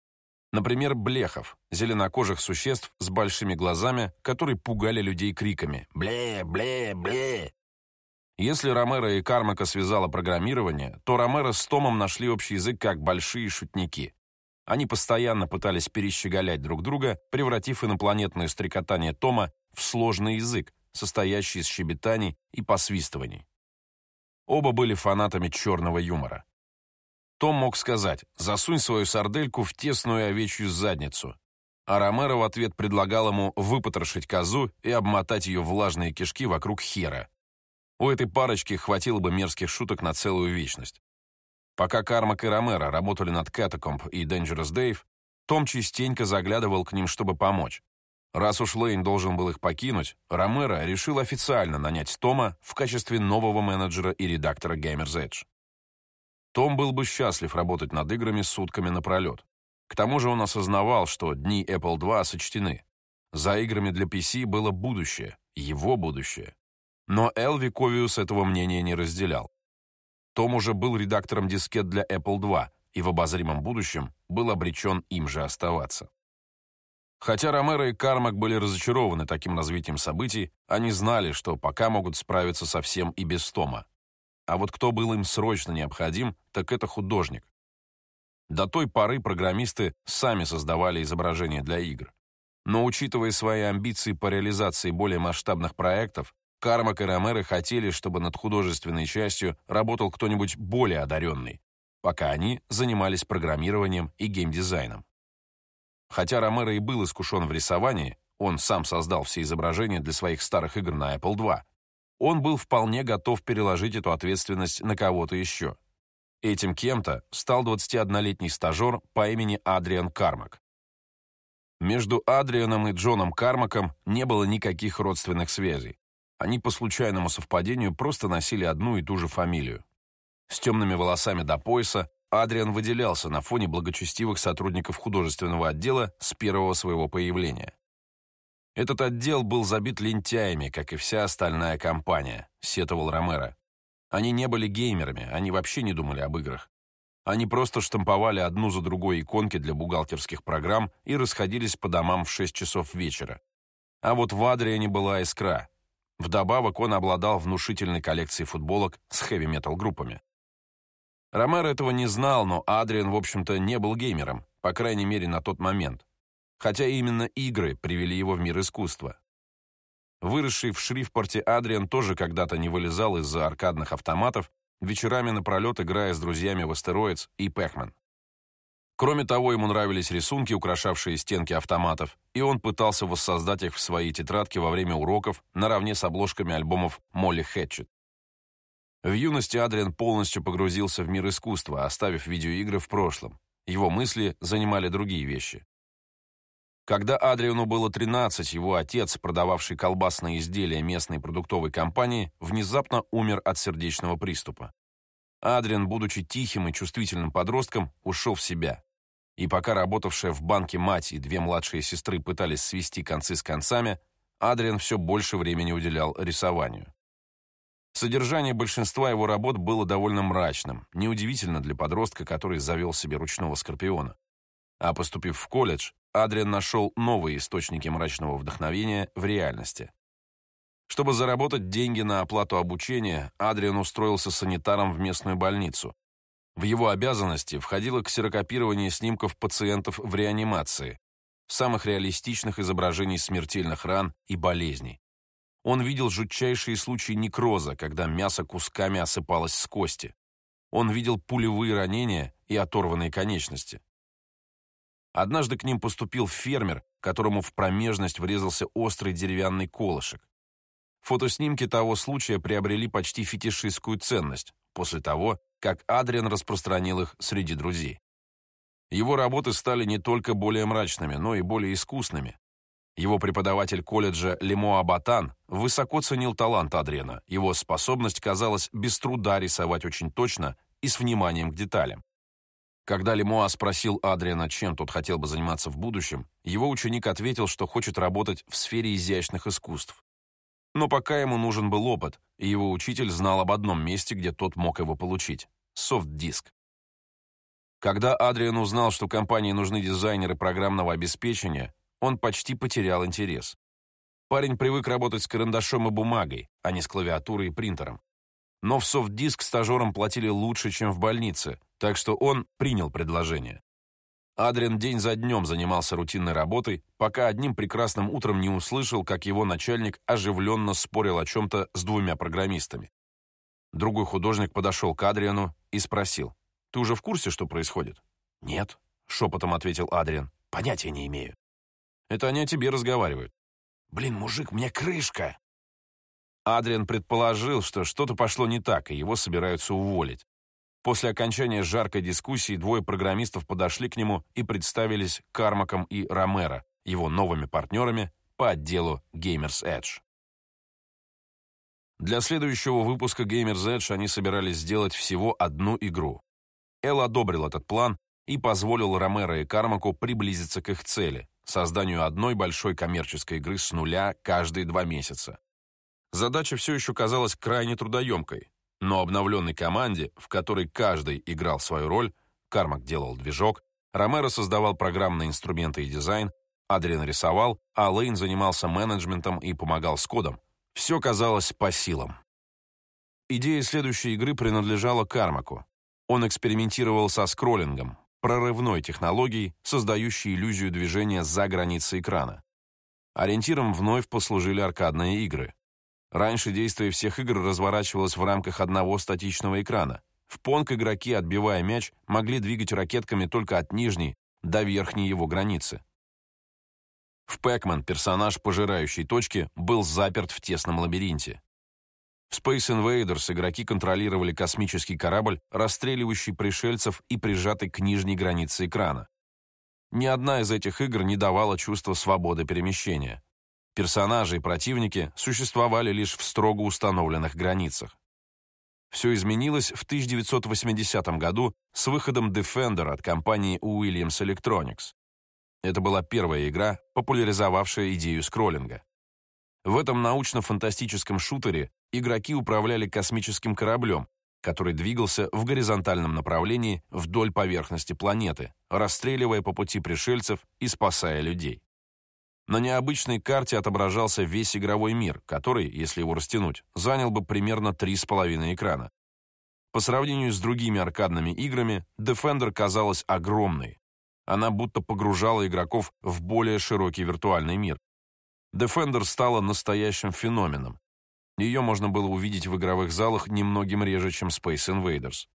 Например, блехов, зеленокожих существ с большими глазами, которые пугали людей криками «Бле, бле, бле!». Если Ромеро и Кармака связало программирование, то Ромеро с Томом нашли общий язык как большие шутники. Они постоянно пытались перещеголять друг друга, превратив инопланетное стрекотание Тома в сложный язык, состоящий из щебетаний и посвистываний. Оба были фанатами черного юмора. Том мог сказать «засунь свою сардельку в тесную овечью задницу», а Ромеро в ответ предлагал ему выпотрошить козу и обмотать ее влажные кишки вокруг хера. У этой парочки хватило бы мерзких шуток на целую вечность. Пока Кармак и Ромеро работали над Catacomb и Dangerous Dave, том частенько заглядывал к ним, чтобы помочь. Раз уж Лейн должен был их покинуть, Ромеро решил официально нанять Тома в качестве нового менеджера и редактора Gamer's Edge. Том был бы счастлив работать над играми сутками напролет. К тому же он осознавал, что дни Apple II сочтены. За играми для PC было будущее, его будущее. Но Элви Ковиус этого мнения не разделял. Том уже был редактором дискет для Apple II и в обозримом будущем был обречен им же оставаться. Хотя Ромеро и Кармак были разочарованы таким развитием событий, они знали, что пока могут справиться со всем и без Тома. А вот кто был им срочно необходим, так это художник. До той поры программисты сами создавали изображения для игр. Но учитывая свои амбиции по реализации более масштабных проектов, Кармак и Ромеро хотели, чтобы над художественной частью работал кто-нибудь более одаренный, пока они занимались программированием и геймдизайном. Хотя Ромеро и был искушен в рисовании, он сам создал все изображения для своих старых игр на Apple II, он был вполне готов переложить эту ответственность на кого-то еще. Этим кем-то стал 21-летний стажер по имени Адриан Кармак. Между Адрианом и Джоном Кармаком не было никаких родственных связей. Они по случайному совпадению просто носили одну и ту же фамилию. С темными волосами до пояса Адриан выделялся на фоне благочестивых сотрудников художественного отдела с первого своего появления. Этот отдел был забит лентяями, как и вся остальная компания, сетовал Ромеро. Они не были геймерами, они вообще не думали об играх. Они просто штамповали одну за другой иконки для бухгалтерских программ и расходились по домам в 6 часов вечера. А вот в Адриане была искра. Вдобавок он обладал внушительной коллекцией футболок с хэви-метал Ромеро этого не знал, но Адриан, в общем-то, не был геймером, по крайней мере, на тот момент хотя именно игры привели его в мир искусства. Выросший в Шрифпорте Адриан тоже когда-то не вылезал из-за аркадных автоматов, вечерами напролет играя с друзьями в Астероидс и Пэкмен. Кроме того, ему нравились рисунки, украшавшие стенки автоматов, и он пытался воссоздать их в своей тетрадке во время уроков наравне с обложками альбомов Молли Хэтчет. В юности Адриан полностью погрузился в мир искусства, оставив видеоигры в прошлом. Его мысли занимали другие вещи. Когда Адриану было 13, его отец, продававший колбасные изделия местной продуктовой компании, внезапно умер от сердечного приступа. Адриан, будучи тихим и чувствительным подростком, ушел в себя. И пока работавшая в банке мать и две младшие сестры пытались свести концы с концами, Адриан все больше времени уделял рисованию. Содержание большинства его работ было довольно мрачным, неудивительно для подростка, который завел себе ручного скорпиона. А поступив в колледж, Адриан нашел новые источники мрачного вдохновения в реальности. Чтобы заработать деньги на оплату обучения, Адриан устроился санитаром в местную больницу. В его обязанности входило ксерокопирование снимков пациентов в реанимации, самых реалистичных изображений смертельных ран и болезней. Он видел жутчайшие случаи некроза, когда мясо кусками осыпалось с кости. Он видел пулевые ранения и оторванные конечности. Однажды к ним поступил фермер, которому в промежность врезался острый деревянный колышек. Фотоснимки того случая приобрели почти фетишистскую ценность после того, как Адриан распространил их среди друзей. Его работы стали не только более мрачными, но и более искусными. Его преподаватель колледжа Лемоа Батан высоко ценил талант Адриана, его способность казалась без труда рисовать очень точно и с вниманием к деталям. Когда Лемоа спросил Адриана, чем тот хотел бы заниматься в будущем, его ученик ответил, что хочет работать в сфере изящных искусств. Но пока ему нужен был опыт, и его учитель знал об одном месте, где тот мог его получить — софт-диск. Когда Адриан узнал, что компании нужны дизайнеры программного обеспечения, он почти потерял интерес. Парень привык работать с карандашом и бумагой, а не с клавиатурой и принтером. Но в софт-диск стажерам платили лучше, чем в больнице, так что он принял предложение. Адриан день за днем занимался рутинной работой, пока одним прекрасным утром не услышал, как его начальник оживленно спорил о чем-то с двумя программистами. Другой художник подошел к Адриану и спросил, ты уже в курсе, что происходит?» «Нет», — шепотом ответил Адриан. «Понятия не имею». «Это они о тебе разговаривают». «Блин, мужик, мне крышка!» Адриан предположил, что что-то пошло не так, и его собираются уволить. После окончания жаркой дискуссии двое программистов подошли к нему и представились Кармаком и Ромеро, его новыми партнерами по отделу Gamers Edge. Для следующего выпуска Gamers Edge они собирались сделать всего одну игру. Эл одобрил этот план и позволил Ромеро и Кармаку приблизиться к их цели — созданию одной большой коммерческой игры с нуля каждые два месяца. Задача все еще казалась крайне трудоемкой, но обновленной команде, в которой каждый играл свою роль, Кармак делал движок, Ромеро создавал программные инструменты и дизайн, Адриан рисовал, а Лейн занимался менеджментом и помогал с кодом. Все казалось по силам. Идея следующей игры принадлежала Кармаку, он экспериментировал со скроллингом, прорывной технологией, создающей иллюзию движения за границей экрана. Ориентиром вновь послужили аркадные игры. Раньше действие всех игр разворачивалось в рамках одного статичного экрана. В понг игроки, отбивая мяч, могли двигать ракетками только от нижней до верхней его границы. В Пэкман персонаж пожирающей точки был заперт в тесном лабиринте. Space Invaders игроки контролировали космический корабль, расстреливающий пришельцев и прижатый к нижней границе экрана. Ни одна из этих игр не давала чувства свободы перемещения. Персонажи и противники существовали лишь в строго установленных границах. Все изменилось в 1980 году с выходом Defender от компании Williams Electronics. Это была первая игра, популяризовавшая идею скроллинга. В этом научно-фантастическом шутере игроки управляли космическим кораблем, который двигался в горизонтальном направлении вдоль поверхности планеты, расстреливая по пути пришельцев и спасая людей. На необычной карте отображался весь игровой мир, который, если его растянуть, занял бы примерно 3,5 экрана. По сравнению с другими аркадными играми, Defender казалась огромной. Она будто погружала игроков в более широкий виртуальный мир. Defender стала настоящим феноменом, ее можно было увидеть в игровых залах немногим реже, чем Space Invaders.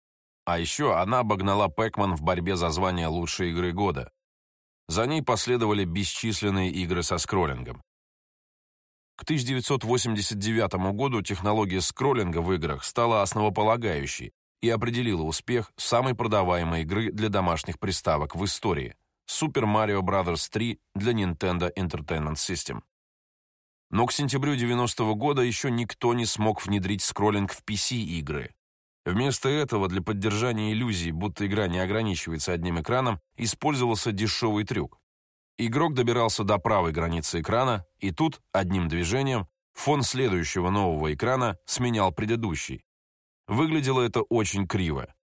А еще она обогнала Pac-Man в борьбе за звание лучшей игры года. За ней последовали бесчисленные игры со скроллингом. К 1989 году технология скроллинга в играх стала основополагающей и определила успех самой продаваемой игры для домашних приставок в истории — Super Mario Bros. 3 для Nintendo Entertainment System. Но к сентябрю 90-го года еще никто не смог внедрить скроллинг в PC-игры. Вместо этого для поддержания иллюзии, будто игра не ограничивается одним экраном, использовался дешевый трюк. Игрок добирался до правой границы экрана, и тут, одним движением, фон следующего нового экрана сменял предыдущий. Выглядело это очень криво.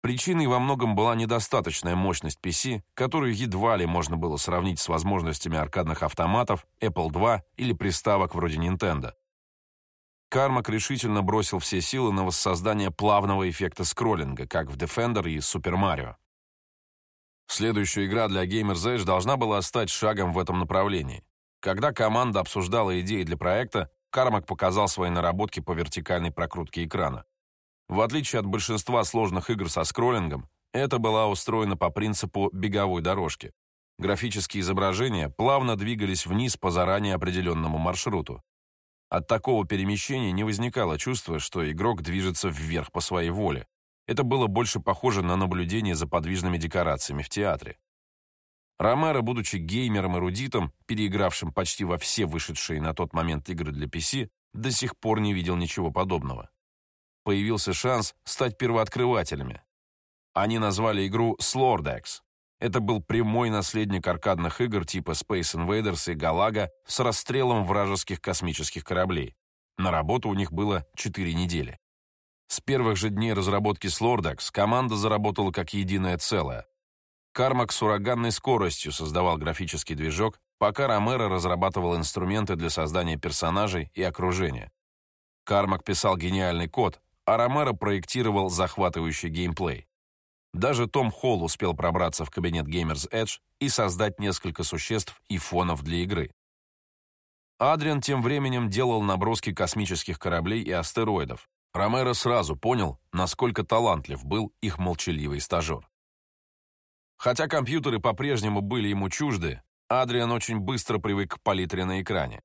Причиной во многом была недостаточная мощность PC, которую едва ли можно было сравнить с возможностями аркадных автоматов, Apple II или приставок вроде Nintendo. Кармак решительно бросил все силы на воссоздание плавного эффекта скроллинга, как в Defender и Super Mario. Следующая игра для Gamers Edge должна была стать шагом в этом направлении. Когда команда обсуждала идеи для проекта, Кармак показал свои наработки по вертикальной прокрутке экрана. В отличие от большинства сложных игр со скроллингом, это была устроена по принципу беговой дорожки. Графические изображения плавно двигались вниз по заранее определенному маршруту. От такого перемещения не возникало чувства, что игрок движется вверх по своей воле. Это было больше похоже на наблюдение за подвижными декорациями в театре. Ромеро, будучи геймером-эрудитом, переигравшим почти во все вышедшие на тот момент игры для PC, до сих пор не видел ничего подобного. Появился шанс стать первооткрывателями. Они назвали игру Slordex. Это был прямой наследник аркадных игр типа Space Invaders и Galaga с расстрелом вражеских космических кораблей. На работу у них было 4 недели. С первых же дней разработки Slordex команда заработала как единое целое, Кармак с ураганной скоростью создавал графический движок, пока Ромеро разрабатывал инструменты для создания персонажей и окружения. Кармак писал гениальный код, а Ромеро проектировал захватывающий геймплей. Даже Том Холл успел пробраться в кабинет Gamers Edge и создать несколько существ и фонов для игры. Адриан тем временем делал наброски космических кораблей и астероидов. Ромеро сразу понял, насколько талантлив был их молчаливый стажер. Хотя компьютеры по-прежнему были ему чужды, Адриан очень быстро привык к палитре на экране.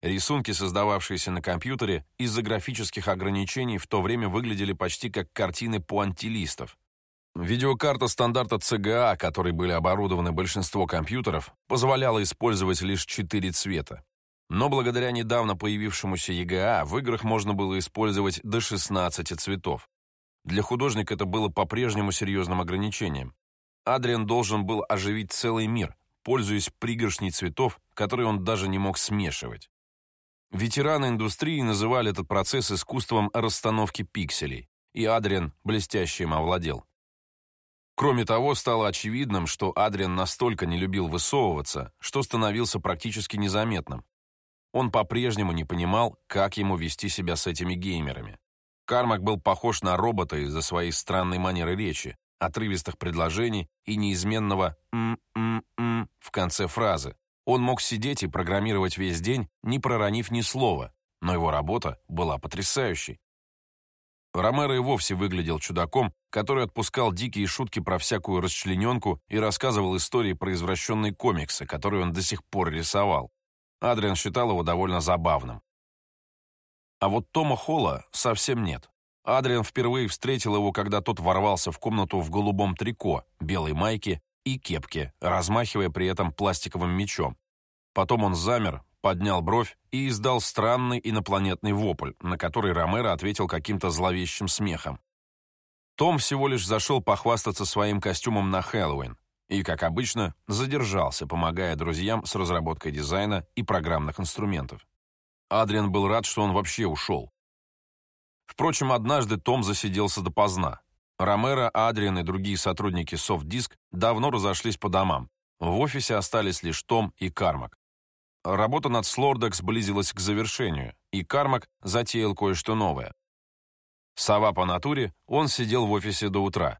Рисунки, создававшиеся на компьютере, из-за графических ограничений в то время выглядели почти как картины пуантилистов. Видеокарта стандарта CGA, которой были оборудованы большинство компьютеров, позволяла использовать лишь четыре цвета. Но благодаря недавно появившемуся EGA в играх можно было использовать до 16 цветов. Для художника это было по-прежнему серьезным ограничением. Адриан должен был оживить целый мир, пользуясь пригоршней цветов, которые он даже не мог смешивать. Ветераны индустрии называли этот процесс искусством расстановки пикселей, и Адриан блестяще им овладел. Кроме того, стало очевидным, что Адриан настолько не любил высовываться, что становился практически незаметным. Он по-прежнему не понимал, как ему вести себя с этими геймерами. Кармак был похож на робота из-за своей странной манеры речи, отрывистых предложений и неизменного «м-м-м» в конце фразы. Он мог сидеть и программировать весь день, не проронив ни слова, но его работа была потрясающей. Ромеро и вовсе выглядел чудаком, который отпускал дикие шутки про всякую расчлененку и рассказывал истории про извращенные комиксы, которые он до сих пор рисовал. Адриан считал его довольно забавным. А вот Тома Холла совсем нет. Адриан впервые встретил его, когда тот ворвался в комнату в голубом трико, белой майке и кепке, размахивая при этом пластиковым мечом. Потом он замер, поднял бровь и издал странный инопланетный вопль, на который Ромеро ответил каким-то зловещим смехом. Том всего лишь зашел похвастаться своим костюмом на Хэллоуин и, как обычно, задержался, помогая друзьям с разработкой дизайна и программных инструментов. Адриан был рад, что он вообще ушел. Впрочем, однажды Том засиделся допоздна. Ромеро, Адриан и другие сотрудники SoftDisk давно разошлись по домам. В офисе остались лишь Том и Кармак. Работа над Слордекс близилась к завершению, и Кармак затеял кое-что новое. Сова по натуре, он сидел в офисе до утра.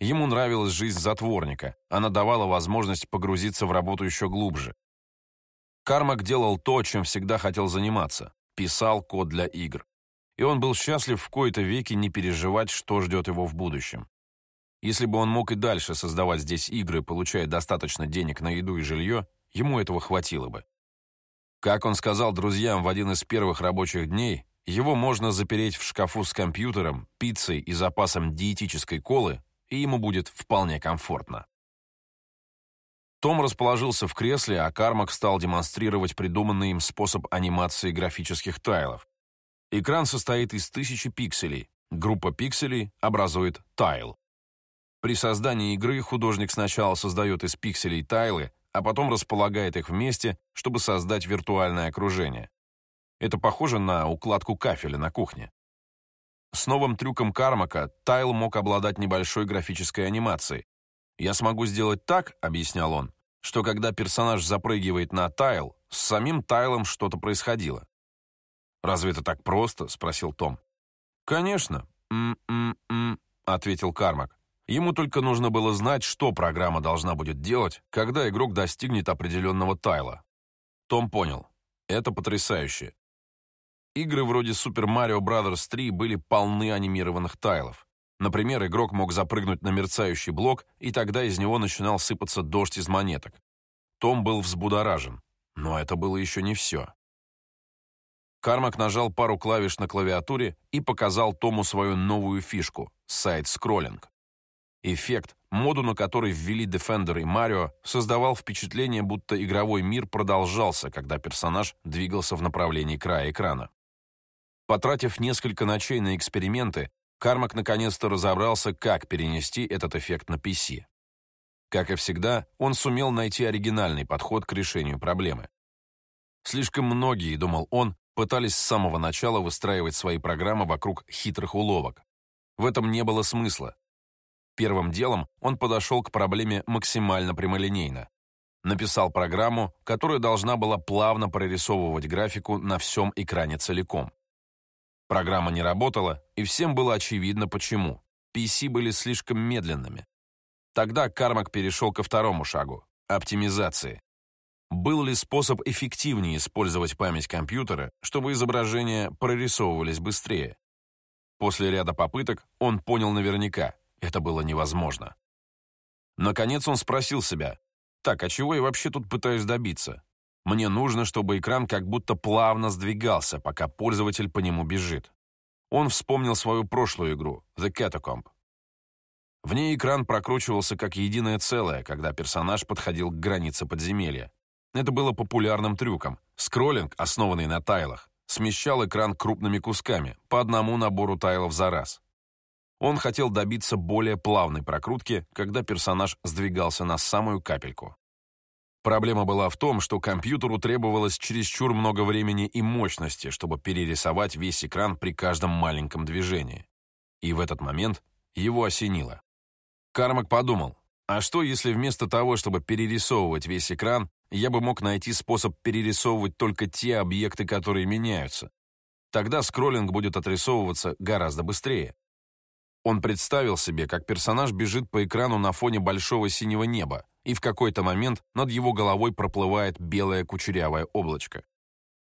Ему нравилась жизнь затворника, она давала возможность погрузиться в работу еще глубже. Кармак делал то, чем всегда хотел заниматься, писал код для игр и он был счастлив в кои-то веки не переживать, что ждет его в будущем. Если бы он мог и дальше создавать здесь игры, получая достаточно денег на еду и жилье, ему этого хватило бы. Как он сказал друзьям в один из первых рабочих дней, его можно запереть в шкафу с компьютером, пиццей и запасом диетической колы, и ему будет вполне комфортно. Том расположился в кресле, а Кармак стал демонстрировать придуманный им способ анимации графических тайлов. Экран состоит из тысячи пикселей. Группа пикселей образует тайл. При создании игры художник сначала создает из пикселей тайлы, а потом располагает их вместе, чтобы создать виртуальное окружение. Это похоже на укладку кафеля на кухне. С новым трюком Кармака тайл мог обладать небольшой графической анимацией. «Я смогу сделать так», — объяснял он, что когда персонаж запрыгивает на тайл, с самим тайлом что-то происходило. «Разве это так просто?» — спросил Том. «Конечно. М-м-м», — ответил Кармак. Ему только нужно было знать, что программа должна будет делать, когда игрок достигнет определенного тайла. Том понял. Это потрясающе. Игры вроде Super Mario Bros. 3 были полны анимированных тайлов. Например, игрок мог запрыгнуть на мерцающий блок, и тогда из него начинал сыпаться дождь из монеток. Том был взбудоражен. Но это было еще не все. Кармак нажал пару клавиш на клавиатуре и показал Тому свою новую фишку — сайт-скроллинг. Эффект, моду на который ввели Defender и Марио, создавал впечатление, будто игровой мир продолжался, когда персонаж двигался в направлении края экрана. Потратив несколько ночей на эксперименты, Кармак наконец-то разобрался, как перенести этот эффект на PC. Как и всегда, он сумел найти оригинальный подход к решению проблемы. Слишком многие, думал он, пытались с самого начала выстраивать свои программы вокруг хитрых уловок. В этом не было смысла. Первым делом он подошел к проблеме максимально прямолинейно. Написал программу, которая должна была плавно прорисовывать графику на всем экране целиком. Программа не работала, и всем было очевидно почему. PC были слишком медленными. Тогда Кармак перешел ко второму шагу — оптимизации. Был ли способ эффективнее использовать память компьютера, чтобы изображения прорисовывались быстрее? После ряда попыток он понял наверняка, это было невозможно. Наконец он спросил себя, «Так, а чего я вообще тут пытаюсь добиться? Мне нужно, чтобы экран как будто плавно сдвигался, пока пользователь по нему бежит». Он вспомнил свою прошлую игру, The Catacomb. В ней экран прокручивался как единое целое, когда персонаж подходил к границе подземелья. Это было популярным трюком. Скроллинг, основанный на тайлах, смещал экран крупными кусками, по одному набору тайлов за раз. Он хотел добиться более плавной прокрутки, когда персонаж сдвигался на самую капельку. Проблема была в том, что компьютеру требовалось чересчур много времени и мощности, чтобы перерисовать весь экран при каждом маленьком движении. И в этот момент его осенило. Кармак подумал, а что, если вместо того, чтобы перерисовывать весь экран, я бы мог найти способ перерисовывать только те объекты, которые меняются? Тогда скроллинг будет отрисовываться гораздо быстрее. Он представил себе, как персонаж бежит по экрану на фоне большого синего неба, и в какой-то момент над его головой проплывает белое кучерявое облачко.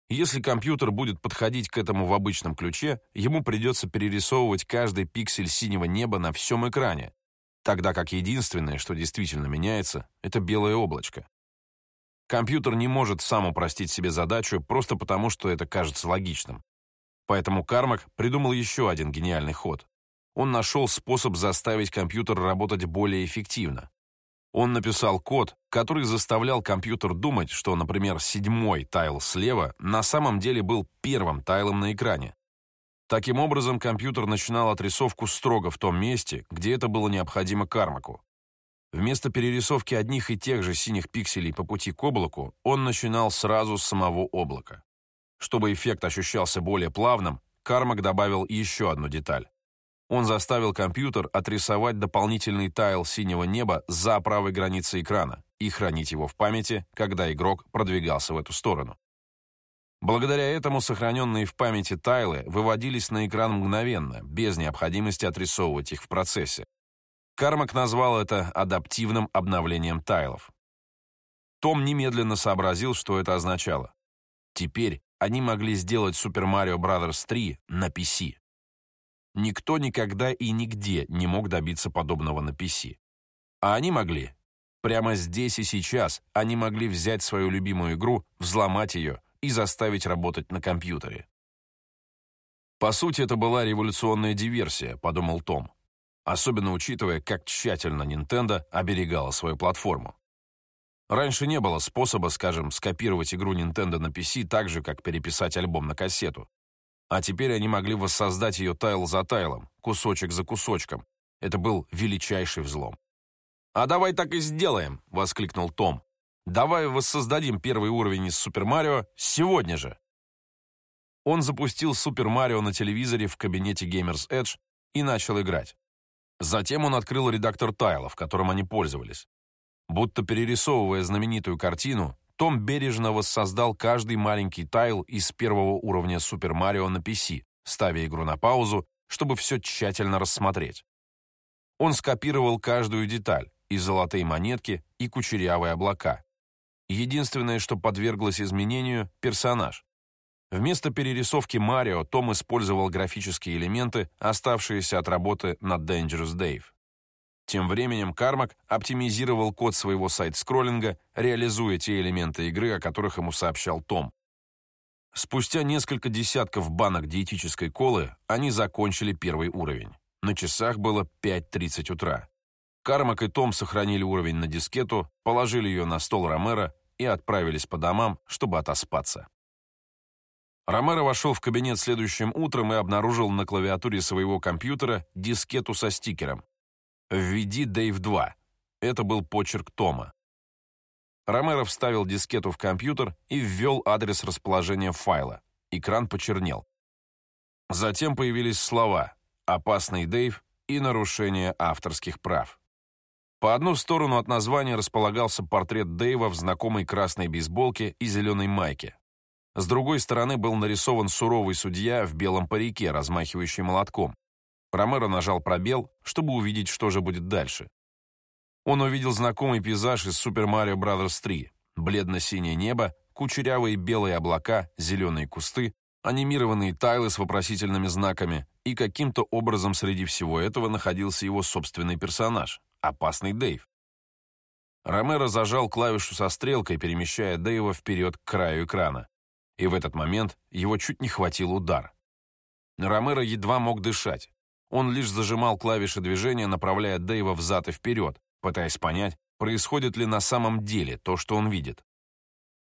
Если компьютер будет подходить к этому в обычном ключе, ему придется перерисовывать каждый пиксель синего неба на всем экране, тогда как единственное, что действительно меняется, это белое облачко. Компьютер не может сам упростить себе задачу просто потому, что это кажется логичным. Поэтому Кармак придумал еще один гениальный ход. Он нашел способ заставить компьютер работать более эффективно. Он написал код, который заставлял компьютер думать, что, например, седьмой тайл слева на самом деле был первым тайлом на экране, Таким образом, компьютер начинал отрисовку строго в том месте, где это было необходимо Кармаку. Вместо перерисовки одних и тех же синих пикселей по пути к облаку, он начинал сразу с самого облака. Чтобы эффект ощущался более плавным, Кармак добавил еще одну деталь. Он заставил компьютер отрисовать дополнительный тайл синего неба за правой границей экрана и хранить его в памяти, когда игрок продвигался в эту сторону. Благодаря этому сохраненные в памяти тайлы выводились на экран мгновенно, без необходимости отрисовывать их в процессе. Кармак назвал это адаптивным обновлением тайлов. Том немедленно сообразил, что это означало. Теперь они могли сделать Super Mario Bros. 3 на PC. Никто никогда и нигде не мог добиться подобного на PC. А они могли. Прямо здесь и сейчас они могли взять свою любимую игру, взломать ее и заставить работать на компьютере. По сути, это была революционная диверсия, подумал Том, особенно учитывая, как тщательно Nintendo оберегала свою платформу. Раньше не было способа, скажем, скопировать игру Nintendo на PC так же, как переписать альбом на кассету. А теперь они могли воссоздать ее тайл за тайлом, кусочек за кусочком. Это был величайший взлом. «А давай так и сделаем!» — воскликнул Том. Давай воссоздадим первый уровень из Супер Марио сегодня же. Он запустил Супер Марио на телевизоре в кабинете Gamers Edge и начал играть. Затем он открыл редактор тайлов, которым они пользовались. Будто перерисовывая знаменитую картину, Том бережно воссоздал каждый маленький тайл из первого уровня Супер Марио на PC, ставя игру на паузу, чтобы все тщательно рассмотреть. Он скопировал каждую деталь, и золотые монетки, и кучерявые облака. Единственное, что подверглось изменению — персонаж. Вместо перерисовки Марио Том использовал графические элементы, оставшиеся от работы над Dangerous Dave. Тем временем Кармак оптимизировал код своего сайт-скроллинга, реализуя те элементы игры, о которых ему сообщал Том. Спустя несколько десятков банок диетической колы они закончили первый уровень. На часах было 5.30 утра. Кармак и Том сохранили уровень на дискету, положили ее на стол Ромера и отправились по домам, чтобы отоспаться. Ромеро вошел в кабинет следующим утром и обнаружил на клавиатуре своего компьютера дискету со стикером. «Введи Дэйв 2». Это был почерк Тома. Ромеро вставил дискету в компьютер и ввел адрес расположения файла. Экран почернел. Затем появились слова «Опасный Дэйв» и «Нарушение авторских прав». По одну сторону от названия располагался портрет Дэйва в знакомой красной бейсболке и зеленой майке. С другой стороны был нарисован суровый судья в белом парике, размахивающий молотком. Ромеро нажал пробел, чтобы увидеть, что же будет дальше. Он увидел знакомый пейзаж из Super Mario Bros. 3. Бледно-синее небо, кучерявые белые облака, зеленые кусты, анимированные тайлы с вопросительными знаками, и каким-то образом среди всего этого находился его собственный персонаж — опасный Дэйв. Ромеро зажал клавишу со стрелкой, перемещая Дэйва вперед к краю экрана и в этот момент его чуть не хватил удар. Ромеро едва мог дышать. Он лишь зажимал клавиши движения, направляя Дэйва взад и вперед, пытаясь понять, происходит ли на самом деле то, что он видит.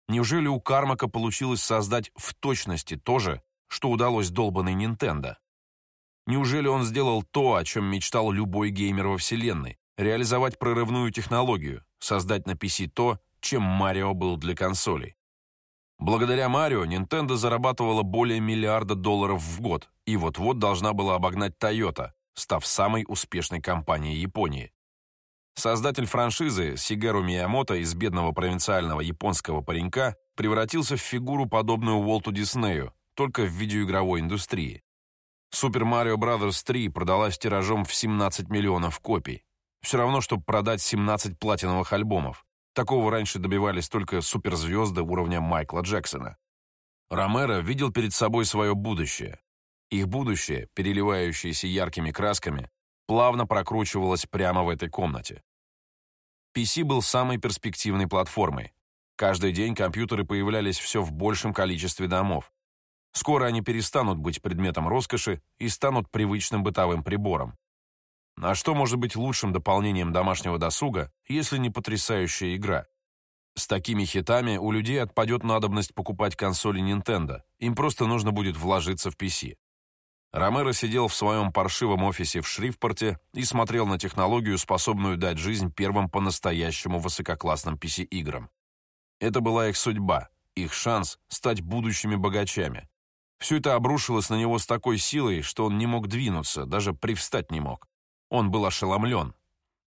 Неужели у Кармака получилось создать в точности то же, что удалось долбанной Нинтендо? Неужели он сделал то, о чем мечтал любой геймер во вселенной, реализовать прорывную технологию, создать на PC то, чем Марио был для консолей? Благодаря Марио Nintendo зарабатывала более миллиарда долларов в год и вот-вот должна была обогнать Toyota, став самой успешной компанией Японии. Создатель франшизы Сигару Миямото из бедного провинциального японского паренька превратился в фигуру, подобную Уолту Диснею, только в видеоигровой индустрии. Super Mario Bros. 3 продалась тиражом в 17 миллионов копий. Все равно, чтобы продать 17 платиновых альбомов. Такого раньше добивались только суперзвезды уровня Майкла Джексона. Ромеро видел перед собой свое будущее. Их будущее, переливающееся яркими красками, плавно прокручивалось прямо в этой комнате. PC был самой перспективной платформой. Каждый день компьютеры появлялись все в большем количестве домов. Скоро они перестанут быть предметом роскоши и станут привычным бытовым прибором. А что может быть лучшим дополнением домашнего досуга, если не потрясающая игра? С такими хитами у людей отпадет надобность покупать консоли Nintendo, им просто нужно будет вложиться в PC. Ромеро сидел в своем паршивом офисе в Шрифпорте и смотрел на технологию, способную дать жизнь первым по-настоящему высококлассным PC-играм. Это была их судьба, их шанс стать будущими богачами. Все это обрушилось на него с такой силой, что он не мог двинуться, даже привстать не мог. Он был ошеломлен.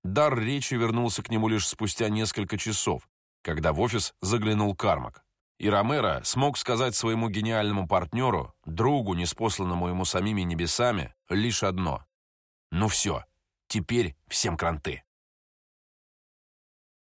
Дар речи вернулся к нему лишь спустя несколько часов, когда в офис заглянул Кармак. И Ромеро смог сказать своему гениальному партнеру, другу, неспосланному ему самими небесами, лишь одно. «Ну все, теперь всем кранты».